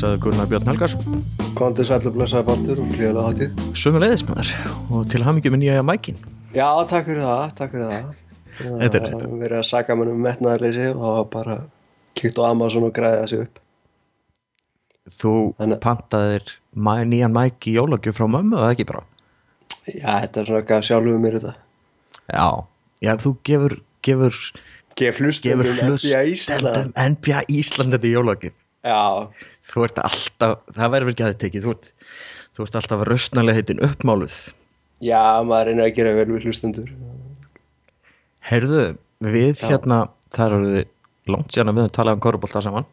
blessaðu Gunnar Björn Helgarsson Kondi sælum blessaði baldur og glíðilega hátíð. Sömu leiðismæður og til hamingjum er nýja mækin. Já, takk fyrir það, takk fyrir það. Þetta er- er verið að saka mann um metnaðarleysi og bara kíkt á Amazon og græða sig upp. Þú Þannig- pantaðir nýjan mæk í jólagjöf frá mömmu eða ekki bara? Já, þetta er svona gaf sjálfum mér þetta. Já, já þú gefur gefur, gefur hlust NBA Ísland. NBA Ísland þetta í jólagjöf. Já, Þú ert alltaf, það verður ekki að þið tekið þú ert, þú ert alltaf rausnalega heitin uppmáluð. Já, maður reynir að gera vel við hlustundur Heyrðu, við Já. hérna það eru langt að við höfum talað um korubólta saman.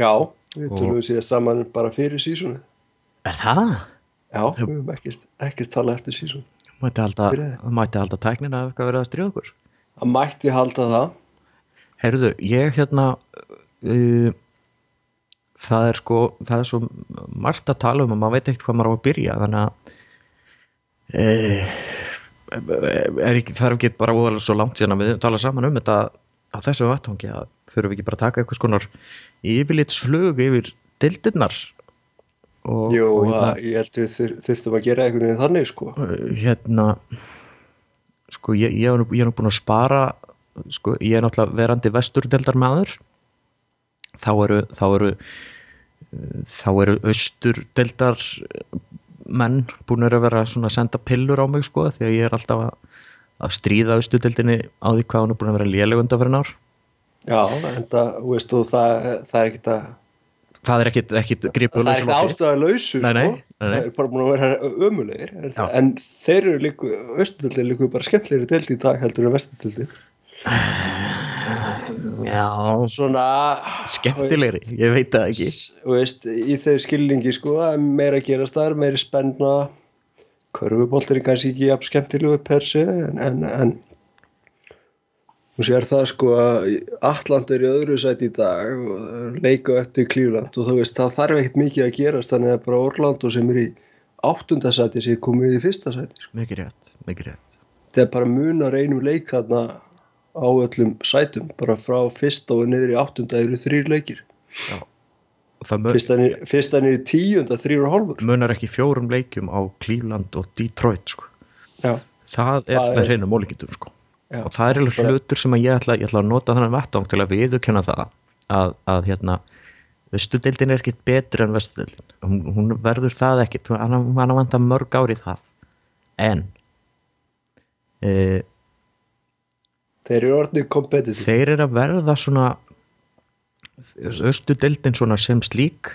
Já, við tölum síðan saman bara fyrir sísonu Er það? Já, við höfum ekkert, ekkert talað eftir sísonu Mætti halda, mætti halda tæknina að eitthvað verið að stríða okkur? Það mætti halda það. Heyrðu, ég hérna uh, það er sko það er svo margt að tala um og maður veit ekkert hvað maður á að byrja þannig að uh, er ekki, það er ekki bara óðalega svo langt síðan að við tala saman um þetta á þessu vattangi að þurfum við ekki bara að taka eitthvað skonar yfirlitsflug yfir dildirnar og, Jú, og hérna, það, ég held við þur- þurftum að gera einhvern veginn þannig sko. Hérna sko ég, ég, ég er nú búin að spara sko ég er náttúrulega verandi vesturdeldar maður þá eru þá eru þá eru austurdeldar menn búin að vera svona að senda pillur á mig sko því að ég er alltaf að, að stríða austurdeldinni á því hvað hún er búin að vera léleg undan fyrir ár Já, en það, þú veist þú, það, það er ekkert að það er ekkit, ekkit gripið það er ekkert ástæða lausu Nei, nei, sko. nei, nei. það er bara búin að vera ömulegir Já. en þeir eru líku östudöldi líku bara skemmtlegri deild í dag heldur en vestudöldi já, svona skemmtilegri, ég veit það ekki. veist, í þeir skilningi sko meira gerast þar, meiri spenna. Körfuboltir er kannski ekki jafn skemmtilegu per se en, en, en þú sér það sko að Atlant er í öðru sæti í dag og leika eftir Klífland og þú veist það þarf ekkert mikið að gerast þannig að bara Orlando sem er í áttunda sæti sé komið í fyrsta sæti sko. mikið rétt, mikið rétt. Það er bara munar einum leik þarna á öllum sætum bara frá fyrsta og niður í áttunda eru þrýr leikir. Já. Fyrsta niður, í tíunda þrýr og hálfur. Munar ekki fjórum leikjum á Cleveland og Detroit sko. það er með hreinu mólingindum sko. og það er alveg hlutur sem ég ætla, ég ætla að nota þannig vettvang til að viðurkenna það að, að hérna vestudeildin er ekkit betri en vestudeildin. Hún, hún verður það ekkit. Hann, hann vantar mörg ári það. En e, þeir eru orðnið kompetitiv þeir eru að verða svona östudeildin svona sem slík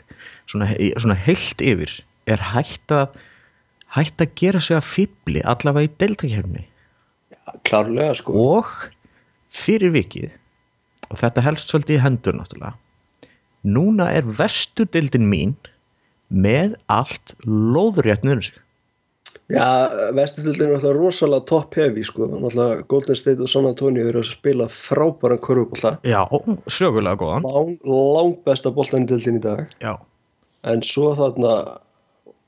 svona, svona heilt yfir er hægt að hægt að gera sig að fýbli allavega í deildakefni klárlega sko. Og fyrir vikið og þetta helst svolítið í hendur náttúrulega núna er vestudildin mín með allt lóðrétt niður sig já, vestudöldin er alltaf rosalega top heavy sko, alltaf Golden State og San Antonio eru að spila frábæran körfubólta já, sögulega góðan. Lang, lang besta boltanindöldin í dag. Já, en svo þarna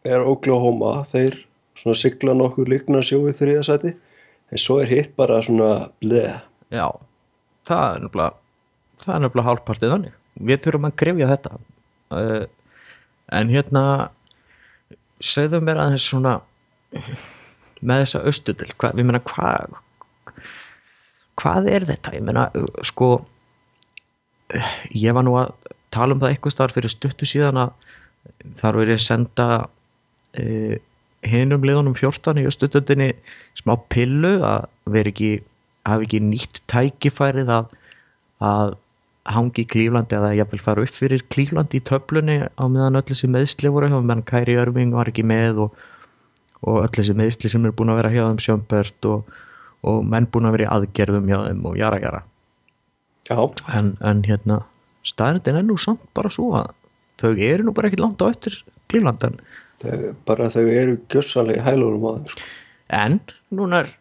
er Oklahoma. Þeir svona sigla nokkur líkna sjóið þriðasæti en svo er hitt bara svona bleð já það er nefnilega það er nefnilega hálfpartið þannig. Við þurfum að grefja þetta. Uh, en hérna segðu mér aðeins svona með þessa austudil hvað, við meina hvað hvað er þetta, ég meina sko ég var nú að tala um það eitthvað starf fyrir stuttu síðan að þar verið að senda uh, hinum liðunum 14 í austudildinni smá pillu að vera ekki hafi ekki nýtt tækifærið að, að hangi í Klíflandi eða jafnvel fara upp fyrir Klíflandi í töflunni á meðan öll þessi meðsli voru meðan Kæri Örving var ekki með og, og öll þessi meðsli sem er búin að vera hjá þeim Sjömbert og, og menn búin að vera í aðgerðum hjá þeim og jara jara. Já, en, en hérna staðnindin er nú samt bara svo að þau eru nú bara ekki langt á eftir Klífland en, þau, bara þau eru gjössalega hælunum á þeim sko. en núna er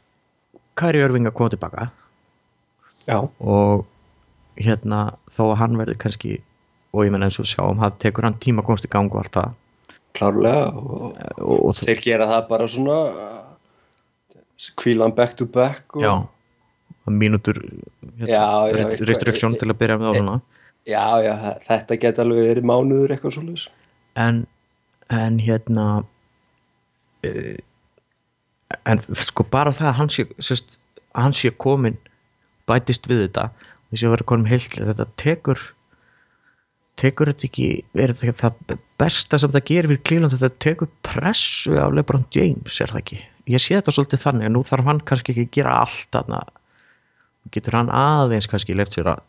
Kæri Örving að koma tilbaka já, og hérna þó að hann verði kannski og ég menn eins og sjáum það tekur hann tíma að komast í gang og allt það klárlega og, og, og þeir gera það bara svona kvílan back to back og, já já, hérna, restriksjón til að byrja með á svona. Já, já, þetta geti alveg verið mánuður eitthvað svolítið en, en hérna uh, en sko bara það að hann sé, sérst, að hann sé komin bætist við þetta þessi að vera komin heiltlið þetta tekur tekur þetta ekki er þetta það besta sem það gerir fyrir Cleveland þetta tekur pressu á LeBron James er það ekki? Ég sé þetta svolítið þannig að nú þarf hann kannski ekki að gera allt þarna. Getur hann aðeins kannski left sér að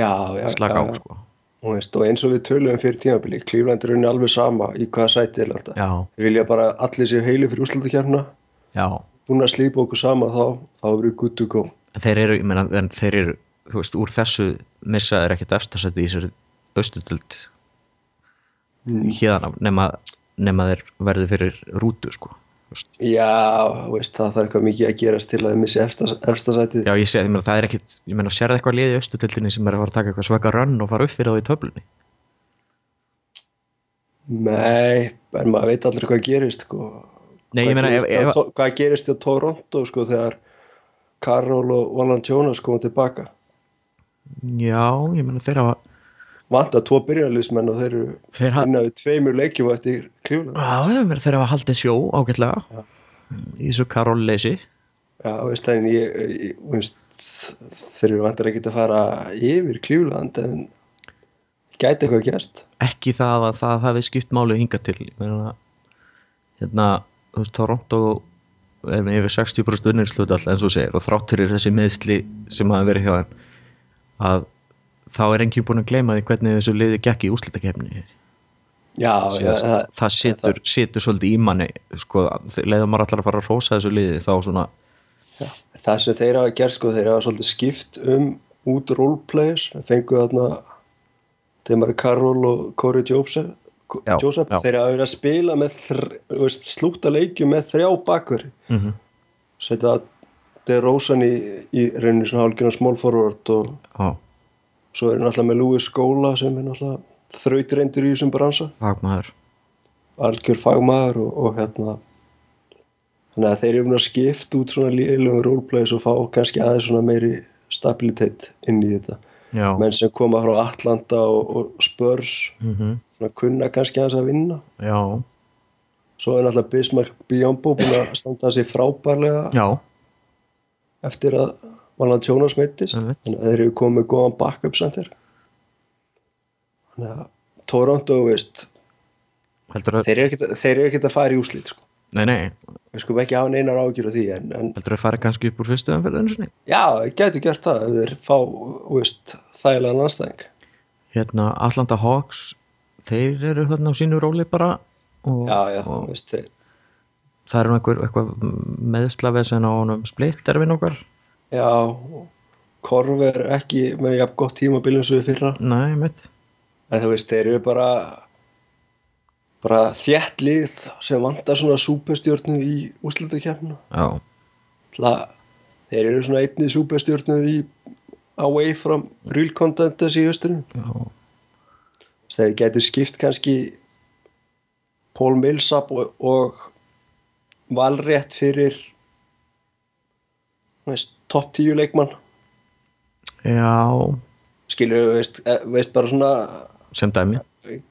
já, já, slaka á já, sko. Og, veist, og eins og við töluðum fyrir tímabili Klífland er unni alveg sama í hvaða sæti er landa. Við vilja bara að allir séu heilu fyrir já. Búin að slípa okkur sama þá þá erum við good to go. En þeir eru, ég meina, en þeir eru þú veist, úr þessu missa er ekkert efstasætti östudöld Mm. hérna nema, nema þeir verði fyrir rútu sko veist. já, veist, það þarf eitthvað mikið að gerast til að við missi efsta sætið Já, ég segi, ég meina, það er ekkit, ég meina, sérðu eitthvað liðið í östudöldinni sem er að fara að taka eitthvað svaka rönn og fara upp fyrir þá í töflunni? nei, en maður veit allir hvað gerist sko. Nei, ég Hvað meina, ef, gerist ef, To- hvað gerist í Toronto sko, þegar Karol og Valanciunas koma tilbaka já, ég meina, þeir hafa, vanta tvo byrjarliðsmenn og þeir eru þeir hafa, innan við tveimur leikjum eftir meina, þeir hafa haldið sjó ágætlega Já. í þessu karóleysi. Já, veist, en ég, ég veist, þeir eru vantar ekki að fara yfir klífland en gæti eitthvað gerst Ekki það að það hafi skipt málið hingað til, meina, hérna, þú veist, Toronto er með yfir 60% unnirslut alltaf eins og segir og þráttur er þessi meðsli sem hafa verið hjá þeim að þá er enginn búinn að gleyma því hvernig þessu liði gekk í úslitakefni Já, síðast, það, það situr, situr svolítið í manni sko, leiðum maður allar að fara að rósa þessu liði þá svona, það sem þeir hafa gert sko, þeir hafa svolítið skipt um út roleplayers, fengu þarna Demari Karol og Corey Joseph, Já, Joseph. já. þeir hafa verið að spila með slúta leikjum með þrjá bakverði mm -hmm. setja DeRozan í, í reyni svona hálfgjörna small forward og á, svo er hann alltaf með Louis Skóla sem er alltaf þrautireindur í þessum bransa. Fagmaður. Algjör fagmaður og, og hérna þannig að þeir eru að skipta út svona líðilegum roleplays og fá kannski aðeins svona meiri stabilitet inn í þetta. Já, menn sem koma frá Atlanta og, og Spurs mm svona kunna kannski aðeins að vinna. Já, svo er náttúrulega Bismarck Biombo búin að standa sig frábærlega já. eftir að Valanciunas meittist Einmitt. þannig að þeir eru komið góðan backup center. Þannig að Toronto veist heldur að, þeir eru ekkert, þeir eru ekkert að fara í úslit sko. nei, nei. Við skulum ekki hafa neinar ágjur af því en, en heldur að fara kannski upp úr fyrstu sinni? Já, gætu gert það ef þeir fá veist, þægilega landstæðing. Hérna Atlanta Hawks þeir eru hérna á sínu róli bara og, já, já, og veist þeir það er einhver, eitthvað meðslavesen á honum splitt erfin okkar já, Korf er ekki með jafn gott tímabil eins og við fyrra. Nei, mitt en þú veist, þeir eru bara bara þétt lið sem vantar svona súperstjórnu í úslitakefna já, þeir eru svona einni súperstjórnu í away from real contenders í östurinn já, þeir getur skipt kannski Paul Millsap og, og valrétt fyrir veist, topp 10 leikmann. Já. Skilur, veist, eh, veist bara svona sem dæmi.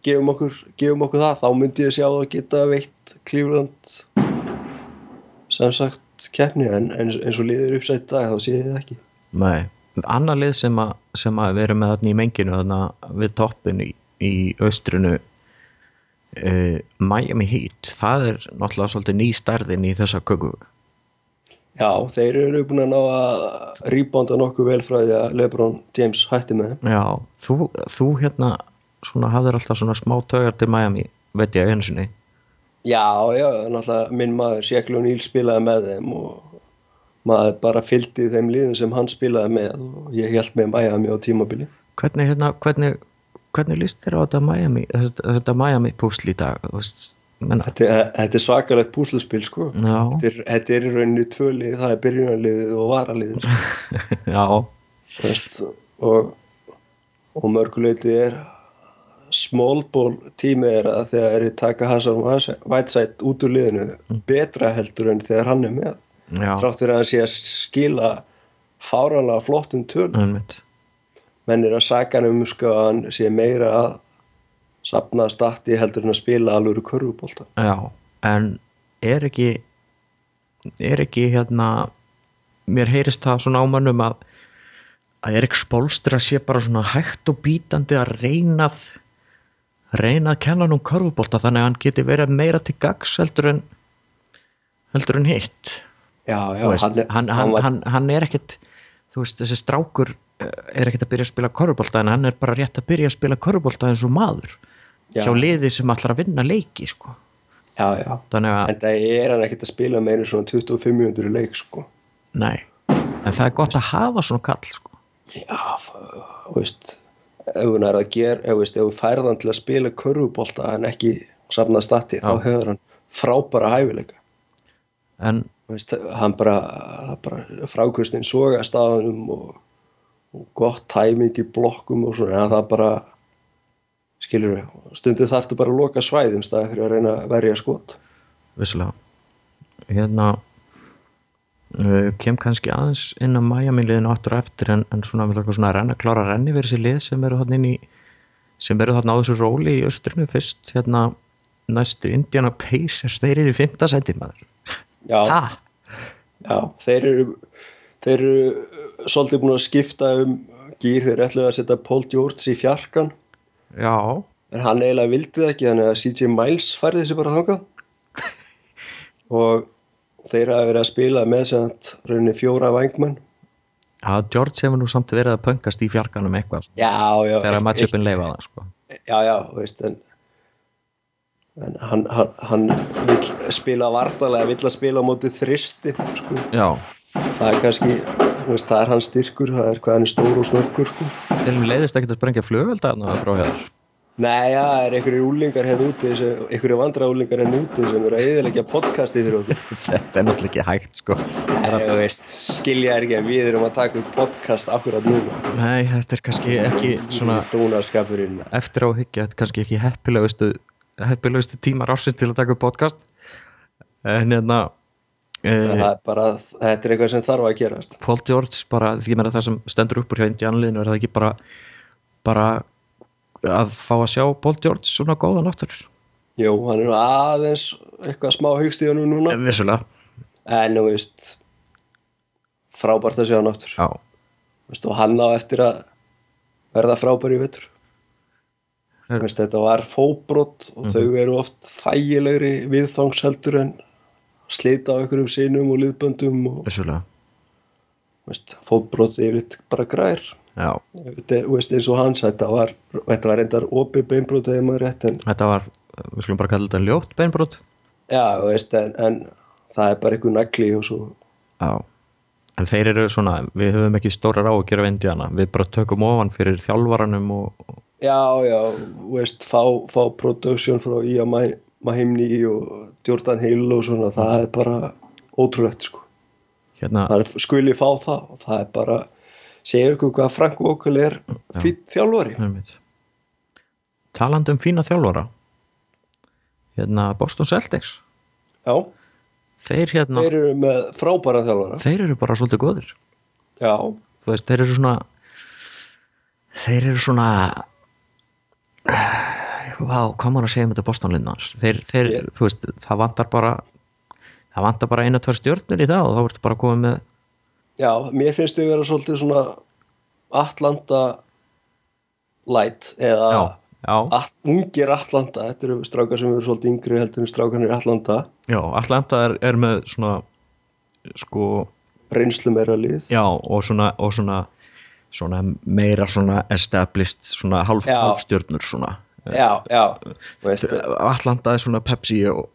gefum okkur, gefum okkur það. Þá myndi ég sjá að geta veitt Cleveland sem sagt keppni en eins, og liðir uppsætt dag þá sé ég það ekki. Nei, annar lið sem að, sem að erum með þarna í menginu þarna við toppin í, í austrinu uh, Miami Heat. Það er náttúrulega svolítið ný stærðin í þessa köku já, þeir eru búin að ná að rýbánda nokkuð vel frá því að Lebron James hætti með þeim. Já, þú, þú hérna svona hafðir alltaf svona smá taugar til Miami veit ég einu sinni. Já, já, náttúrulega minn maður Shaquille O'Neal spilaði með þeim og maður bara fylgdi þeim liðum sem hann spilaði með og ég held með Miami á tímabili. Hvernig hérna, hvernig hvernig líst þér á þetta Miami þetta, þetta Miami púsl í dag? Þú veist, menna, þetta, þetta er svakalegt púsluspil sko. Já, þetta er, í rauninni tvölið, það er byrjunarliðið og varaliðið sko. já, veist, og, og mörguleiti er small ball tími er að þegar er taka Hassan Whiteside út úr liðinu betra heldur en þegar hann er með. Já. Þráttur að hann sé að skila fáranlega flottum tölum. Einmitt. menn er að saka hann um sko að hann sé meira að sapna statti heldur en að spila alvöru körfubólta já, en er ekki er ekki hérna mér heyrist það svona ámannum að að Erik Spolstra sé bara svona hægt og bítandi að reynað reyna að kenna hann um körfubólta þannig að hann geti verið meira til gags heldur en heldur en hitt. Já, já, veist, hann, er- hann, hann, var, hann, hann er ekkit þú veist, þessi strákur eh, er ekkit að byrja að spila körfubólta en hann er bara rétt að byrja að spila körfubólta eins og maður Já. hjá liði sem ætlar að vinna leiki sko. já, já þannig að, en það er hann ekkert að spila meira en svona 25 mínútur í leik sko nei en það er gott að hafa svona kall sko. já, þú veist ef hún er að gera, ef, hún færðan til að spila körfubólta en ekki sapna statti, þá hefur hann frábæra hæfileika en veist, hann bara, bara frákvöstin soga staðanum og, og gott tæming í blokkum og svona, en það bara skilur stundu þarftu bara að loka svæðum staði fyrir að reyna að verja skot. Vissulega. Hérna uh, kem kannski aðeins inn á Miami liðinu aftur og eftir en, en svona, við svona að renna, klára að renni fyrir þessi lið sem eru þarna inn í sem eru þarna á þessu róli í austrinu fyrst hérna næstu Indiana Pacers þeir eru í fymta seti maður. Já, ha? já, þeir eru þeir eru svolítið búin að skipta um gýr, þeir ætluðu að setja Paul George í fjarkan já, en hann eiginlega vildi það ekki þannig að CJ Miles færði þessi bara þangað. Og þeir hafa verið að spila með að rauninni fjóra vængmenn. Já, George hefur nú samt verið að pöngast í fjarkanum eitthvað já, já, þegar matchupin leifa það sko. já, já, veist en, en hann, hann, hann vill spila vartalega vill að spila á móti þristi sko. já, það er kannski veist, það er hans styrkur, það er hvað hann er stór og snöggur sko. til og með leiðist ekkert að sprengja flugvelda frá hér. Nei, já, það er einhverjir úlingar hérna úti sem, einhverjir vandra úlingar hérna úti sem eru að eðilegja podcasti fyrir okkur? Þetta er náttúrulega ekki hægt sko. nei, þú veist, skilja er ekki að við erum að taka upp podcast akkurat núna. Nei, þetta er kannski ekki svona dónaskapurinn. Eftir á að hyggja þetta er kannski ekki heppilegustu tímar ásins til að taka upp podcast. En hérna það er bara, þetta er eitthvað sem þarf að gerast. Paul George bara, því meira það sem stendur upp úr hjá indianliðinu er það ekki bara bara að fá að sjá Paul George svona góðan áttur jú, hann er nú aðeins eitthvað smá hugst í hann núna vissulega, en þú veist frábært að sjá hann aftur. Já, veist, og hann á eftir að verða frábær í Er- veist, þetta var fóbrott og þau eru oft þægilegri viðfangsheldur en slita á einhverjum sinum og liðböndum og fóbrott er bara grær. Já, þetta, veist, eins og hans þetta var, þetta var reyndar opið beinbrot eða maður rétt en, þetta var við skulum bara kalla þetta ljótt beinbrot. Já, veist, en, en það er bara einhver nagli og svo já. En þeir eru svona, við höfum ekki stórar á að gera Indiana, við bara tökum ofan fyrir þjálfaranum og, Já, já, veist, fá, fá production frá Ía Mahimni og Jordan Hill og svona, það er bara ótrúlegt, sko. hérna, Það er skuli fá það og það er bara, segir ykkur hvað Frank Vokal er fýtt þjálfari. talandi um fína þjálfara hérna Boston Celtics Já, þeir hérna, þeir eru með frábæra þjálfara. þeir eru bara svolítið góðir Já, veist, þeir eru svona þeir eru svona vá, hvað maður að segja um þetta Boston linnans þeir, þeir Ég- þú veist, það vantar bara það vantar bara einu, tvær stjórnir í það og þá ertu bara komið með já, mér finnst þau vera svolítið svona Atlanta light eða já, já, At, ungir Atlanta, þetta eru strákar sem eru svolítið yngri heldur en strákarnir Atlanta, já, Atlanta er, er með svona sko, reynslu meira lið. já, og svona og svona, svona meira svona established, svona halv, Já. halvstjörnur svona Já, já, Atlanta er svona Pepsi og,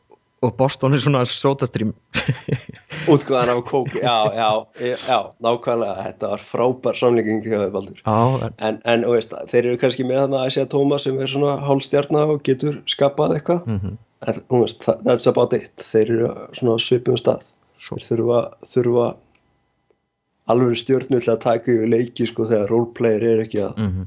og Boston er svona SodaStream útgóðan af kók já, já, já, nákvæmlega. Þetta var frábær samlíking hjá þau Baldur. Já, en, en, en þú veist, þeir eru kannski með þarna Æsja Tómas sem er svona hálfstjarna og getur skapað eitthvað. Mhm, en þú veist, það- that's about it. Þeir eru svona svipum stað. Svo. þeir þurfa, þurfa alveg stjörnu til að taka yfir leiki sko þegar roleplayer er ekki að mhm,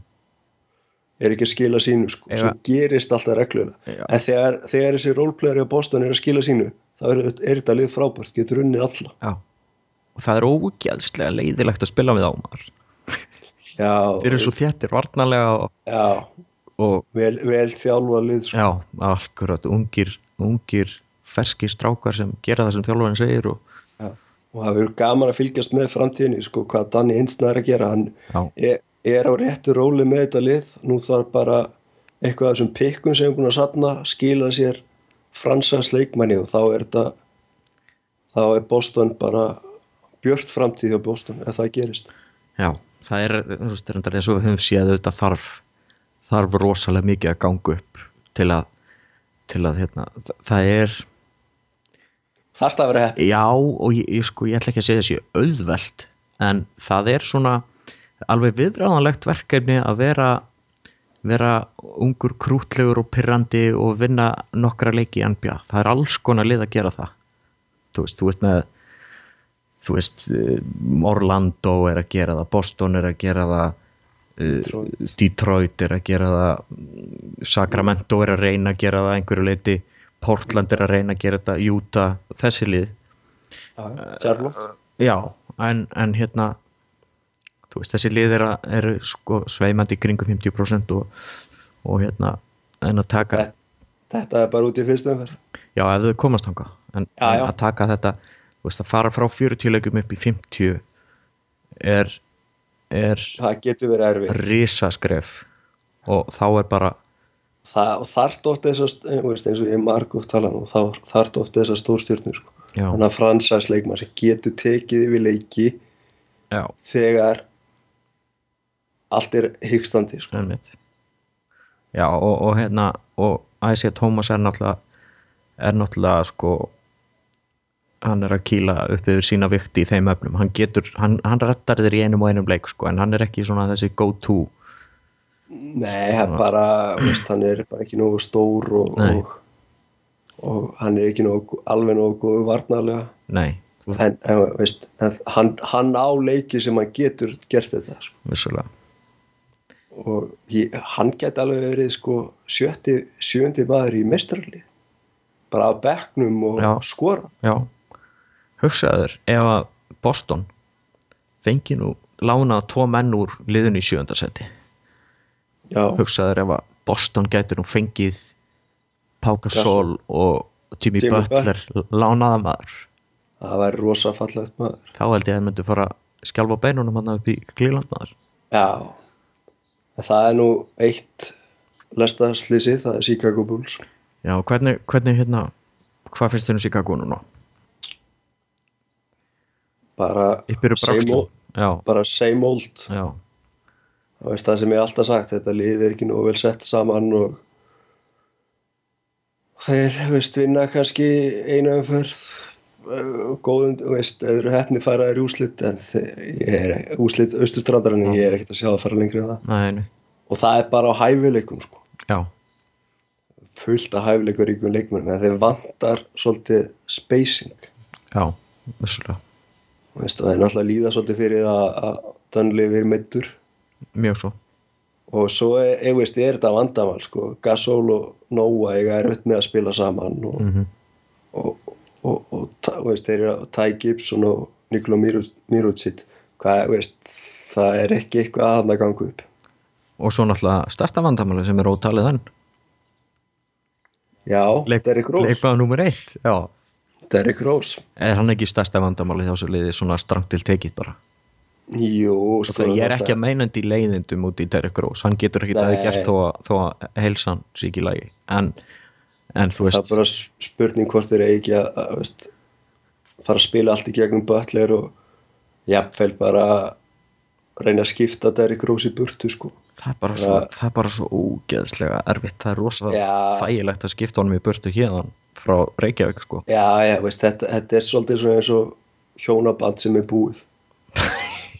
er ekki að skila sínu sko, Ef sem gerist alltaf reglulega Já. en þegar, þegar þessi roleplayer í Boston er að skila sínu þá er, er þetta lið frábært, getur unnið alla. Já. Og það er ógæðslega leiðilegt að spila með á maður já, þeir eru svo þéttir varnarlega og, já, og vel, vel þjálfa lið sko. já, akkurat. Ungir, ungir ferskir strákar sem gera það sem þjálfarinn segir og og það verður gaman að fylgjast með framtíðinni sko, hvað Danni Hinsna er að gera. Hann er, er á réttu róli með þetta lið. Nú þarf bara eitthvað af þessum pikkun sem er búin að safna skila sér fransans leikmanni og þá er þetta þá er Boston bara björt framtíð hjá Boston ef það gerist. Já, það er, þú veist, reyndar eins og við höfum séð auðvitað þarf þarf rosalega mikið að ganga upp til að til að, hérna, þa- það er þarf það að vera hepp Já, og ég, ég, sko, ég ætla ekki að segja þessi auðvelt, en það er svona alveg viðræðanlegt verkefni að vera vera ungur krútlegur og pyrrandi og vinna nokkra leiki í NBA. Það er alls konar lið að gera það. Þú veist, þú veist með þú veist, eh, Orlando er að gera það, Boston er að gera það eh, Detroit. Detroit er að gera það Sacramento er að reyna að gera það að einhverju leiti Portland er að reyna að gera þetta Utah, þessi lið Charlotte já, en, en hérna veist, þessi lið er eru sko sveimandi kringum 50% og, og hérna en að taka, þetta, þetta er bara út í fyrstu umferð. Já, ef þau komast þangað. En, Já, já. að taka þetta þú veist, að fara frá 40 leikum upp í 50 er er það getur verið erfið risaskref. Og þá er bara það, þarft oft þess að eins og ég marg oft tala um þá þarft oft þess að stórstjórnum sko. Þannig að fransæs leikmann sem getur tekið yfir leiki já, þegar allt er hyggstandi sko. já, og, og hérna og Æsja Tómas er náttúrulega er náttúrulega sko hann er að kýla upp yfir sína vikti í þeim öfnum, hann getur hann, hann rettar þér í einum og einum leik sko, en hann er ekki svona þessi go to nei, það er bara veist, hann er bara ekki nógu stór og, og, og hann er ekki nógu, alveg nógu góðu varnarlega. Nei, en, en, veist, hann, hann á leiki sem hann getur gert þetta sko. vissulega og ég, hann geti alveg verið sko sjötti, sjöndi maður í mestrarlið bara á bekknum og Já. skora já, hugsaður ef að Boston fengi nú lánað tvo menn úr liðinu í sjöndasæti já, hugsaður ef að Boston gætur nú fengið Pau Gasol. Og Jimmy, Jimmy Butler lánaða maður. Það væri rosa fallegt maður. Þá held ég að það myndi fara að skjálfa beinunum hann upp í Cleveland maður. Já, en það er nú eitt lestaslýsi, það er Chicago Bulls. Já, hvernig, hvernig hérna hvað finnst þér um Chicago núna? bara same old, já, bara same old. Já, það veist það sem ég alltaf sagt þetta lið er ekki nú vel sett saman og þeir veist vinna kannski einu umferð góðum, þú veist, eða eru hefni færaðir í úslit en ég er úslit austustrandarinn, ég er ekkert að sjá það fara lengri en það. Nei, og það er bara á hæfileikum sko. Já, fullt af hæfileikaríkum leikmenn en þeir vantar svolítið spacing. Já, veist, og það er náttúrulega líða svolítið fyrir að, að Dunley er meittur mjög svo, og svo er, ég veist, er þetta vandamál sko. Gasol og Noah eiga erfitt með að spila saman og, Mhm. og, og, og, þú veist, þeir eru Ty Gibson og Nikola Mirucic. Hvað, veist, það er ekki eitthvað að hann að ganga upp. Og svo náttúrulega stærsta vandamáli sem er ótalið hann já, Derrick Rose. leikmaður nummer eitt, já. Derrick Rose, er hann ekki stærsta vandamáli hjá svo liði svona strangt til tekið bara? Jú og sko, ég er ekki að meinandi leiðindum út í Derrick Rose, hann getur ekki það gert þó að, þó að heilsan sé ekki í lagi. En, en þú það er veist bara spurning hvort þeir eigi að, að veist, fara að spila allt í gegnum Butler og jafnvel bara reyna að skipta Derrick Rose í burtu sko. Það er bara svo, það er bara svo ógeðslega erfitt, það er rosalega Já. þægilegt að skipta honum í burtu hérðan frá Reykjavík sko. Já, já, veist, þetta, þetta er svolítið svona eins og hjónaband sem er búið.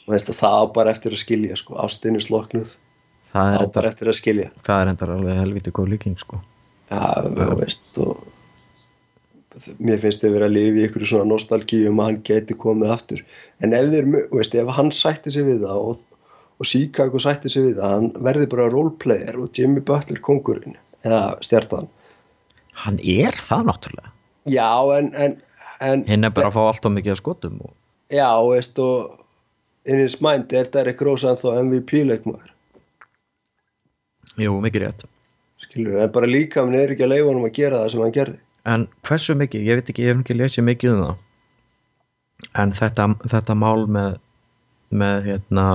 Veist, það á bara eftir að skilja sko. ástinni sloknuð. Það er, á bara eftir að skilja. það er enda alveg helviti góð líking sko Þú veist mér finnst þið verið að lifa í ykkur svona nostalgíu um að hann geti komið aftur. En ef, þeir, veist, ef hann sætti sig við það og, og Chicago sætti sig við það hann verði bara roleplayer og Jimmy Butler kongurinn eða stjartan hann er það náttúrulega. Já, en, en, en hinn er bara að fá allt of mikið að skotum og Já, veist og in his mind er Derrick Rose ennþá MVP leikmaður jú, mikið rétt skilur, en bara líka hann er ekki að leifa honum að gera það sem hann gerði. En hversu mikið, ég veit ekki, ég hef ekki lesið mikið um það. En þetta, þetta mál með með hérna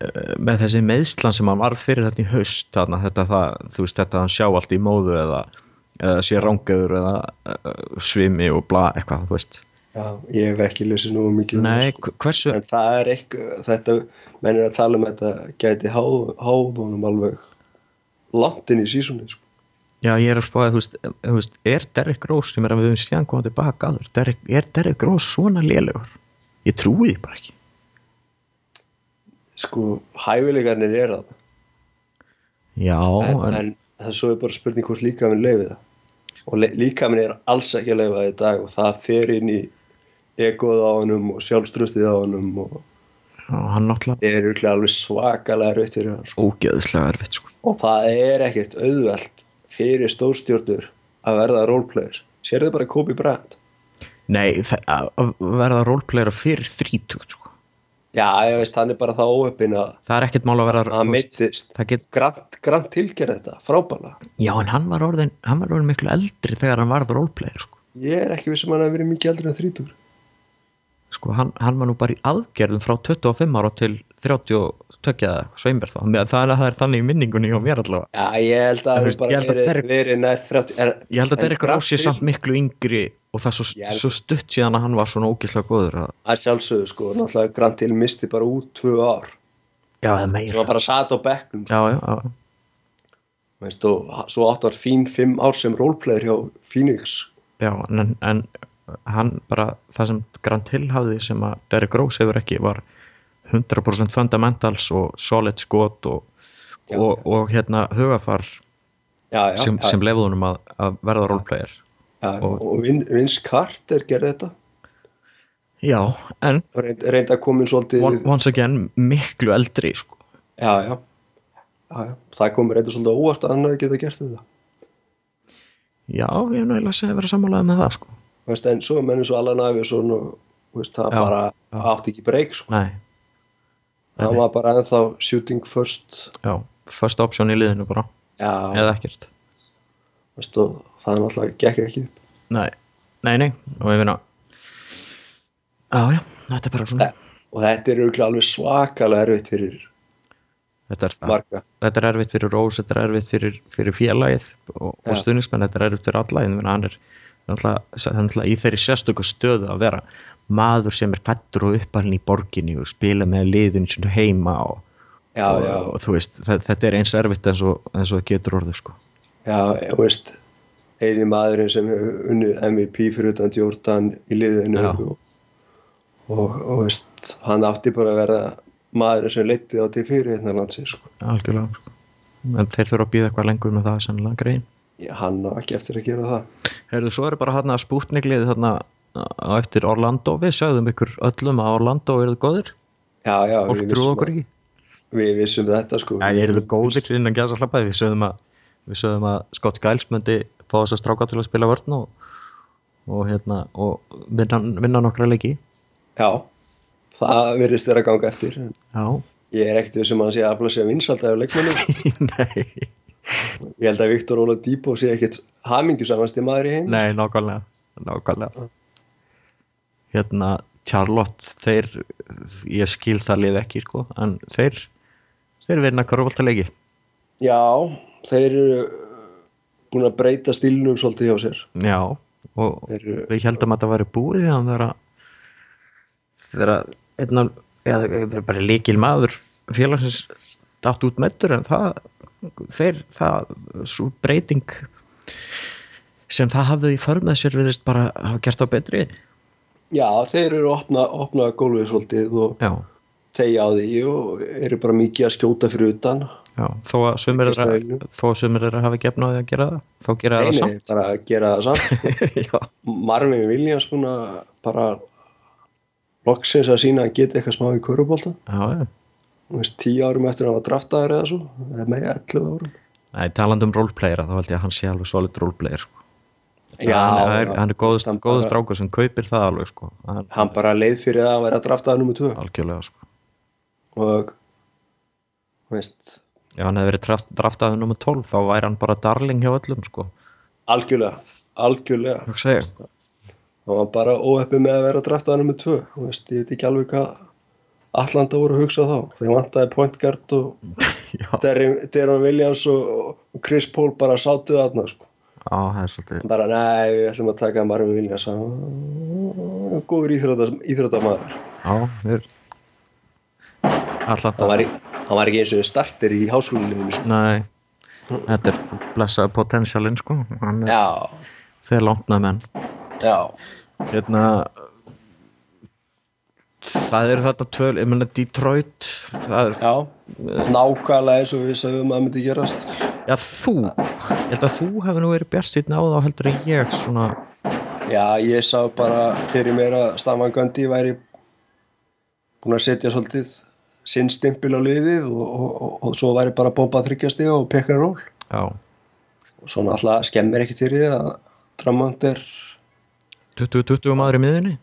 eh, með þessi meðslan sem hann var fyrir þetta í haust þarna, þetta, það, þú veist, þetta hann sjá allt í móðu eða, eða sé rángeður eða uh, svimi og bla eitthvað, þú veist. Já, ég hef ekki lesið nú mikið um Nei, sko. hversu, en það er eitthvað þetta, menn er að tala um þetta gæti háð, háð honum alveg langt inn í sísoni sko. já, ég er að spáða, þú veist, þú veist er Derrick Rose sem er að við höfum síðan komað tilbaka aður, Derrick, er Derrick Rose svona lélegur? Ég trúi því bara ekki sko, hæfileikarnir er það Já, en, en, en það svo er bara spurning hvort líka minn leiði það og líka minn er alls ekki að leifa það í dag og það fer inn í egoð á honum og sjálfstrustið á honum og já, hann náttúrulega það er örugglega alveg svakalega erfitt fyrir hann sko. ógeðslega erfitt sko. og það er ekkert auðvelt fyrir stórstjórnur að verða roleplayer sérðu bara Kobe Bryant Nei, að verða roleplayera fyrir þrítugt sko. já, ég veist, hann er bara það óöppin að það er ekkert mál að veist, meittist það get, grant, grant tilgerð þetta, frábæla Já, en hann var orðin hann var orðin miklu eldri þegar hann varð roleplayer sko. ég er ekki vissum hann að verið mikið eldri en þrítur Sko, hann, hann var nú bara í aðgerðum frá 25 ára til 32 sveimber þá, Með- það er, það er þannig í minningunni hjá mér allavega. Já, ég held að það veist, bara ég held að verið, Derek- verið nær 30 en, Ég held að en Derek Grant Rose sé Hill- samt miklu yngri og það er svo, svo stutt síðan að hann var svona ógislega góður að, að sjálfsögðu sko, náttúrulega Grant Hill misti bara út tvö ár. Já, það er sem meira hann bara sat á bekknum sko, Já, já, já, veist, og svo átt var fín fimm ár sem roleplayer hjá Phoenix. Já en, en hann bara, það sem Grant Hill hafði sem að Derek Rose hefur ekki var 100% fundamentals og solid skot og, Já, og, og hérna hugafar já, já, sem, já, sem lefuð honum að, að verða roleplayer. Já, og- og Vin, Vince Carter gerði þetta? Já, en og reynd, að koma inn svolítið on- once again miklu eldri sko. já, já, já, já, það komur reynda svolítið óvart að hann hafi getað gert þetta. Já, ég hef náttúrulega að vera sammálaðið með það sko. Veist, en svo mennum svo Allan Iverson og veist, það Já, bara já. átti ekki breyk sko. Nei, hann var bara ennþá shooting first. Já, first option í liðinu bara. Já, eða ekkert. Veist, og það er náttúrulega gekk ekki upp. Nei, nei, nei, og ég finna Já, já, þetta er bara svona. Og þetta er alveg svakalega erfitt fyrir þetta er, þetta er erfitt fyrir Rós, þetta er erfitt fyrir, fyrir félagið og, og stuðningsmenn, þetta er erfitt fyrir alla. Ég meina, hann er náttúrulega í þeirri sérstöku stöðu að vera maður sem er fættur og uppalinn í borginni og spila með liðinu sinu heima og, já, og, já, og þú veist, þetta, er eins erfitt eins og, eins og það getur orðið sko. já, og veist eini maðurinn sem hefur unnið MVP fyrir utan Jordan í liðinu og, og, og veist, hann átti bara að vera maðurinn sem leiti á til fyrir hérna landsins sko. algjörlega sko. en þeir þurfa að býða eitthvað lengur með það sennilega grein hann á ekki eftir að gera það. Heyrðu, svo er bara hann að spútniklið þarna á eftir Orlando, við sagðum ykkur öllum að Orlando eru góðir. Já, já, fólk við vissum, að, ekki. Við vissum þetta sko. Nei, eru þau góðir innan gæsa slappaði við sögðum að, við sögðum að Scott Giles myndi fá þess að stráka til að spila vörn og, og hérna og vinna, vinna nokkra leiki. Já, það virðist vera að ganga eftir. Já, ég er ekkert við sem að sé að afla sig að vinsalt af leikmanni nei ég held að Viktor Óla Dýbó sé ekkert hamingjusamasti maður í heim Nei, nákvæmlega, nákvæmlega. Hérna Charlotte, þeir ég skil það lið ekki sko en þeir, þeir vinna korfólta leiki já, þeir eru búin að breyta stílnum svolítið hjá sér. Já, og þeir við heldum að það væri búið því að þeirra þeirra einn af, eða bara líkil maður félagsins dátt út meittur en það þeir, það, svo breyting sem það hafði í för með sér viðist bara hafa gert á betri. Já, þeir eru að opna, opna gólfið svolítið og já, tegja á því og eru bara mikið að skjóta fyrir utan. Já, þó að sumir þó að hafi gefna á því að gera það þá gera nei, það nei, bara að gera það samt samt já, Marvin Williams búin að bara loksins að sína að geta eitthvað smá í körubólta já, já veist, tíu árum eftir að hann var draftaður eða svo eða með 11 árum Nei, talandi um roleplayera, þá held ég að hann sé alveg solid roleplayer sko. Já, hann er, já, hann er góð, veist, hann góð bara- strákur sem kaupir það alveg sko. hann, hann bara leið fyrir það að vera draftaður nummer 2 algjörlega sko. og veist ef hann hefði verið draft, draftaðið nummer 12 þá væri hann bara darling hjá öllum sko algjörlega, algjörlega það var bara óheppi með að vera tvö Þú veist, ég veit ekki alveg hvað Allanda voru að hugsa þá þeir vantaði point guard og Deron Williams og, Chris Paul bara sátu þarna sko. er bara nei, við ætlum að taka Marvin Williams. Góður íþrótta, íþróttamaður. Já, Alltaf hann var, hann var ekki eins og starter í háskólinni sko. Nei, þetta er blessaði potentialin sko. Hann er langt með menn. Já. Hérna það eru þetta tvö ég meina Detroit það er, já, nákvæmlega eins og við sagðum að myndi gerast. Já þú ég held að þú hefur nú verið bjart sýtna á það heldur en ég svona já, ég sá bara fyrir mér að Stafan Gandhi væri búin að setja svolítið sinn stimpil á liðið og, og, og, og svo væri bara bomba þryggjasti og and roll. Já, og svo náttúrulega skemmir ekki til því að Drummond er 20-20 maður í miðunni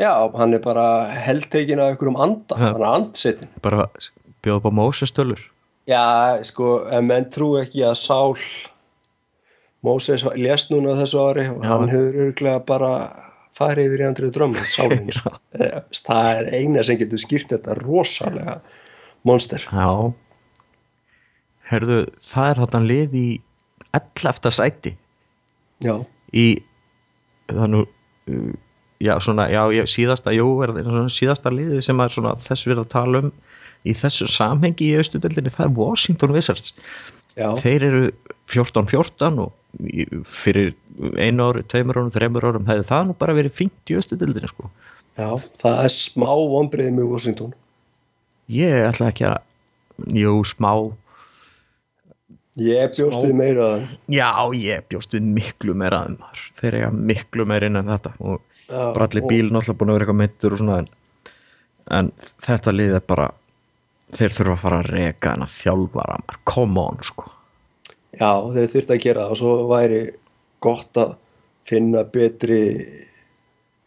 já, hann er bara heldtekin af einhverjum anda, Já. hann er andsetin bara bjóða upp á Moses-tölur já, sko, en menn trú ekki að Sál Móses lést núna þessu ári og Já. hann hefur örglega bara farið yfir í andrið Drummond, Sálinn sko. Eh, það er eina sem getur skýrt þetta rosalega monster já herðu, það er þarna lið í 11. sæti já, í þannig já, svona, já, ég, síðasta jú, er, síðasta liðið sem er svona þess við að tala um í þessu samhengi í austudeldinni, það er Washington Wizards. Já, þeir eru 14-14 og fyrir einu ári, tveimur árum, þreimur árum hefði það nú bara verið fínt í austudeldinni sko. já, það er smá vonbreið með Washington. Ég ætla ekki að jú, smá. Ég bjóst við meira að já, ég bjóst við miklu meira að þar þeir eiga miklu meira inn en þetta og Já, Bradley Beal náttúrulega búin að vera eitthvað meittur og svona en, en þetta lið er bara þeir þurfa að fara að reka en að þjálfara maður, come on sko. Já, þeir þurfti að gera það og svo væri gott að finna betri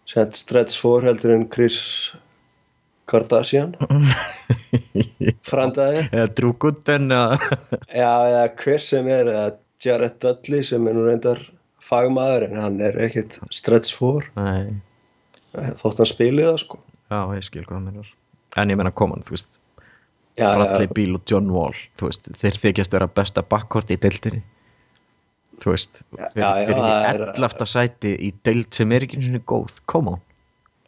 sent stretch for heldur en Chris Kardashian. Frandaði eða Drew Gooden Já, eða hver sem er eða Jared Dudley sem er nú reyndar fagmaður en hann er ekkert stretch for nei, þótt hann spili það sko. Já ég skil hvað það meinar. En ég menna koman, þú veist Já, Bradley já, Beal og John Wall þú veist, þeir þykjast vera besta bakkort í deildinni. Þú veist Já, þeir já, þeir eru í er- 11. sæti í deild sem er ekki einu sinni góð, come on.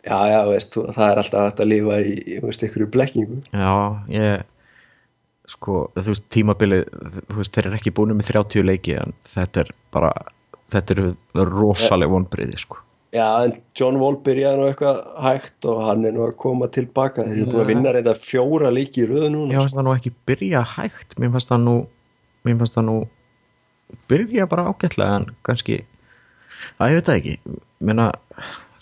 Já, já veist, það er alltaf hægt að lifa í, í veist, ykkur blekkingu. Já, ég sko, þú veist, tímabilið þú veist, þeir eru ekki búin með 30 leiki en þetta er bara þetta eru rosaleg vonbriði sko. Já, en John Wall byrjaði nú eitthvað hægt og hann er nú að koma tilbaka þeir eru búin að vinna reynda fjóra leiki í röðu núna Mér sko. það nú ekki byrja hægt mér fannst það nú mér fannst það nú byrja bara ágætlega en kannski að ég veit það ekki Meina,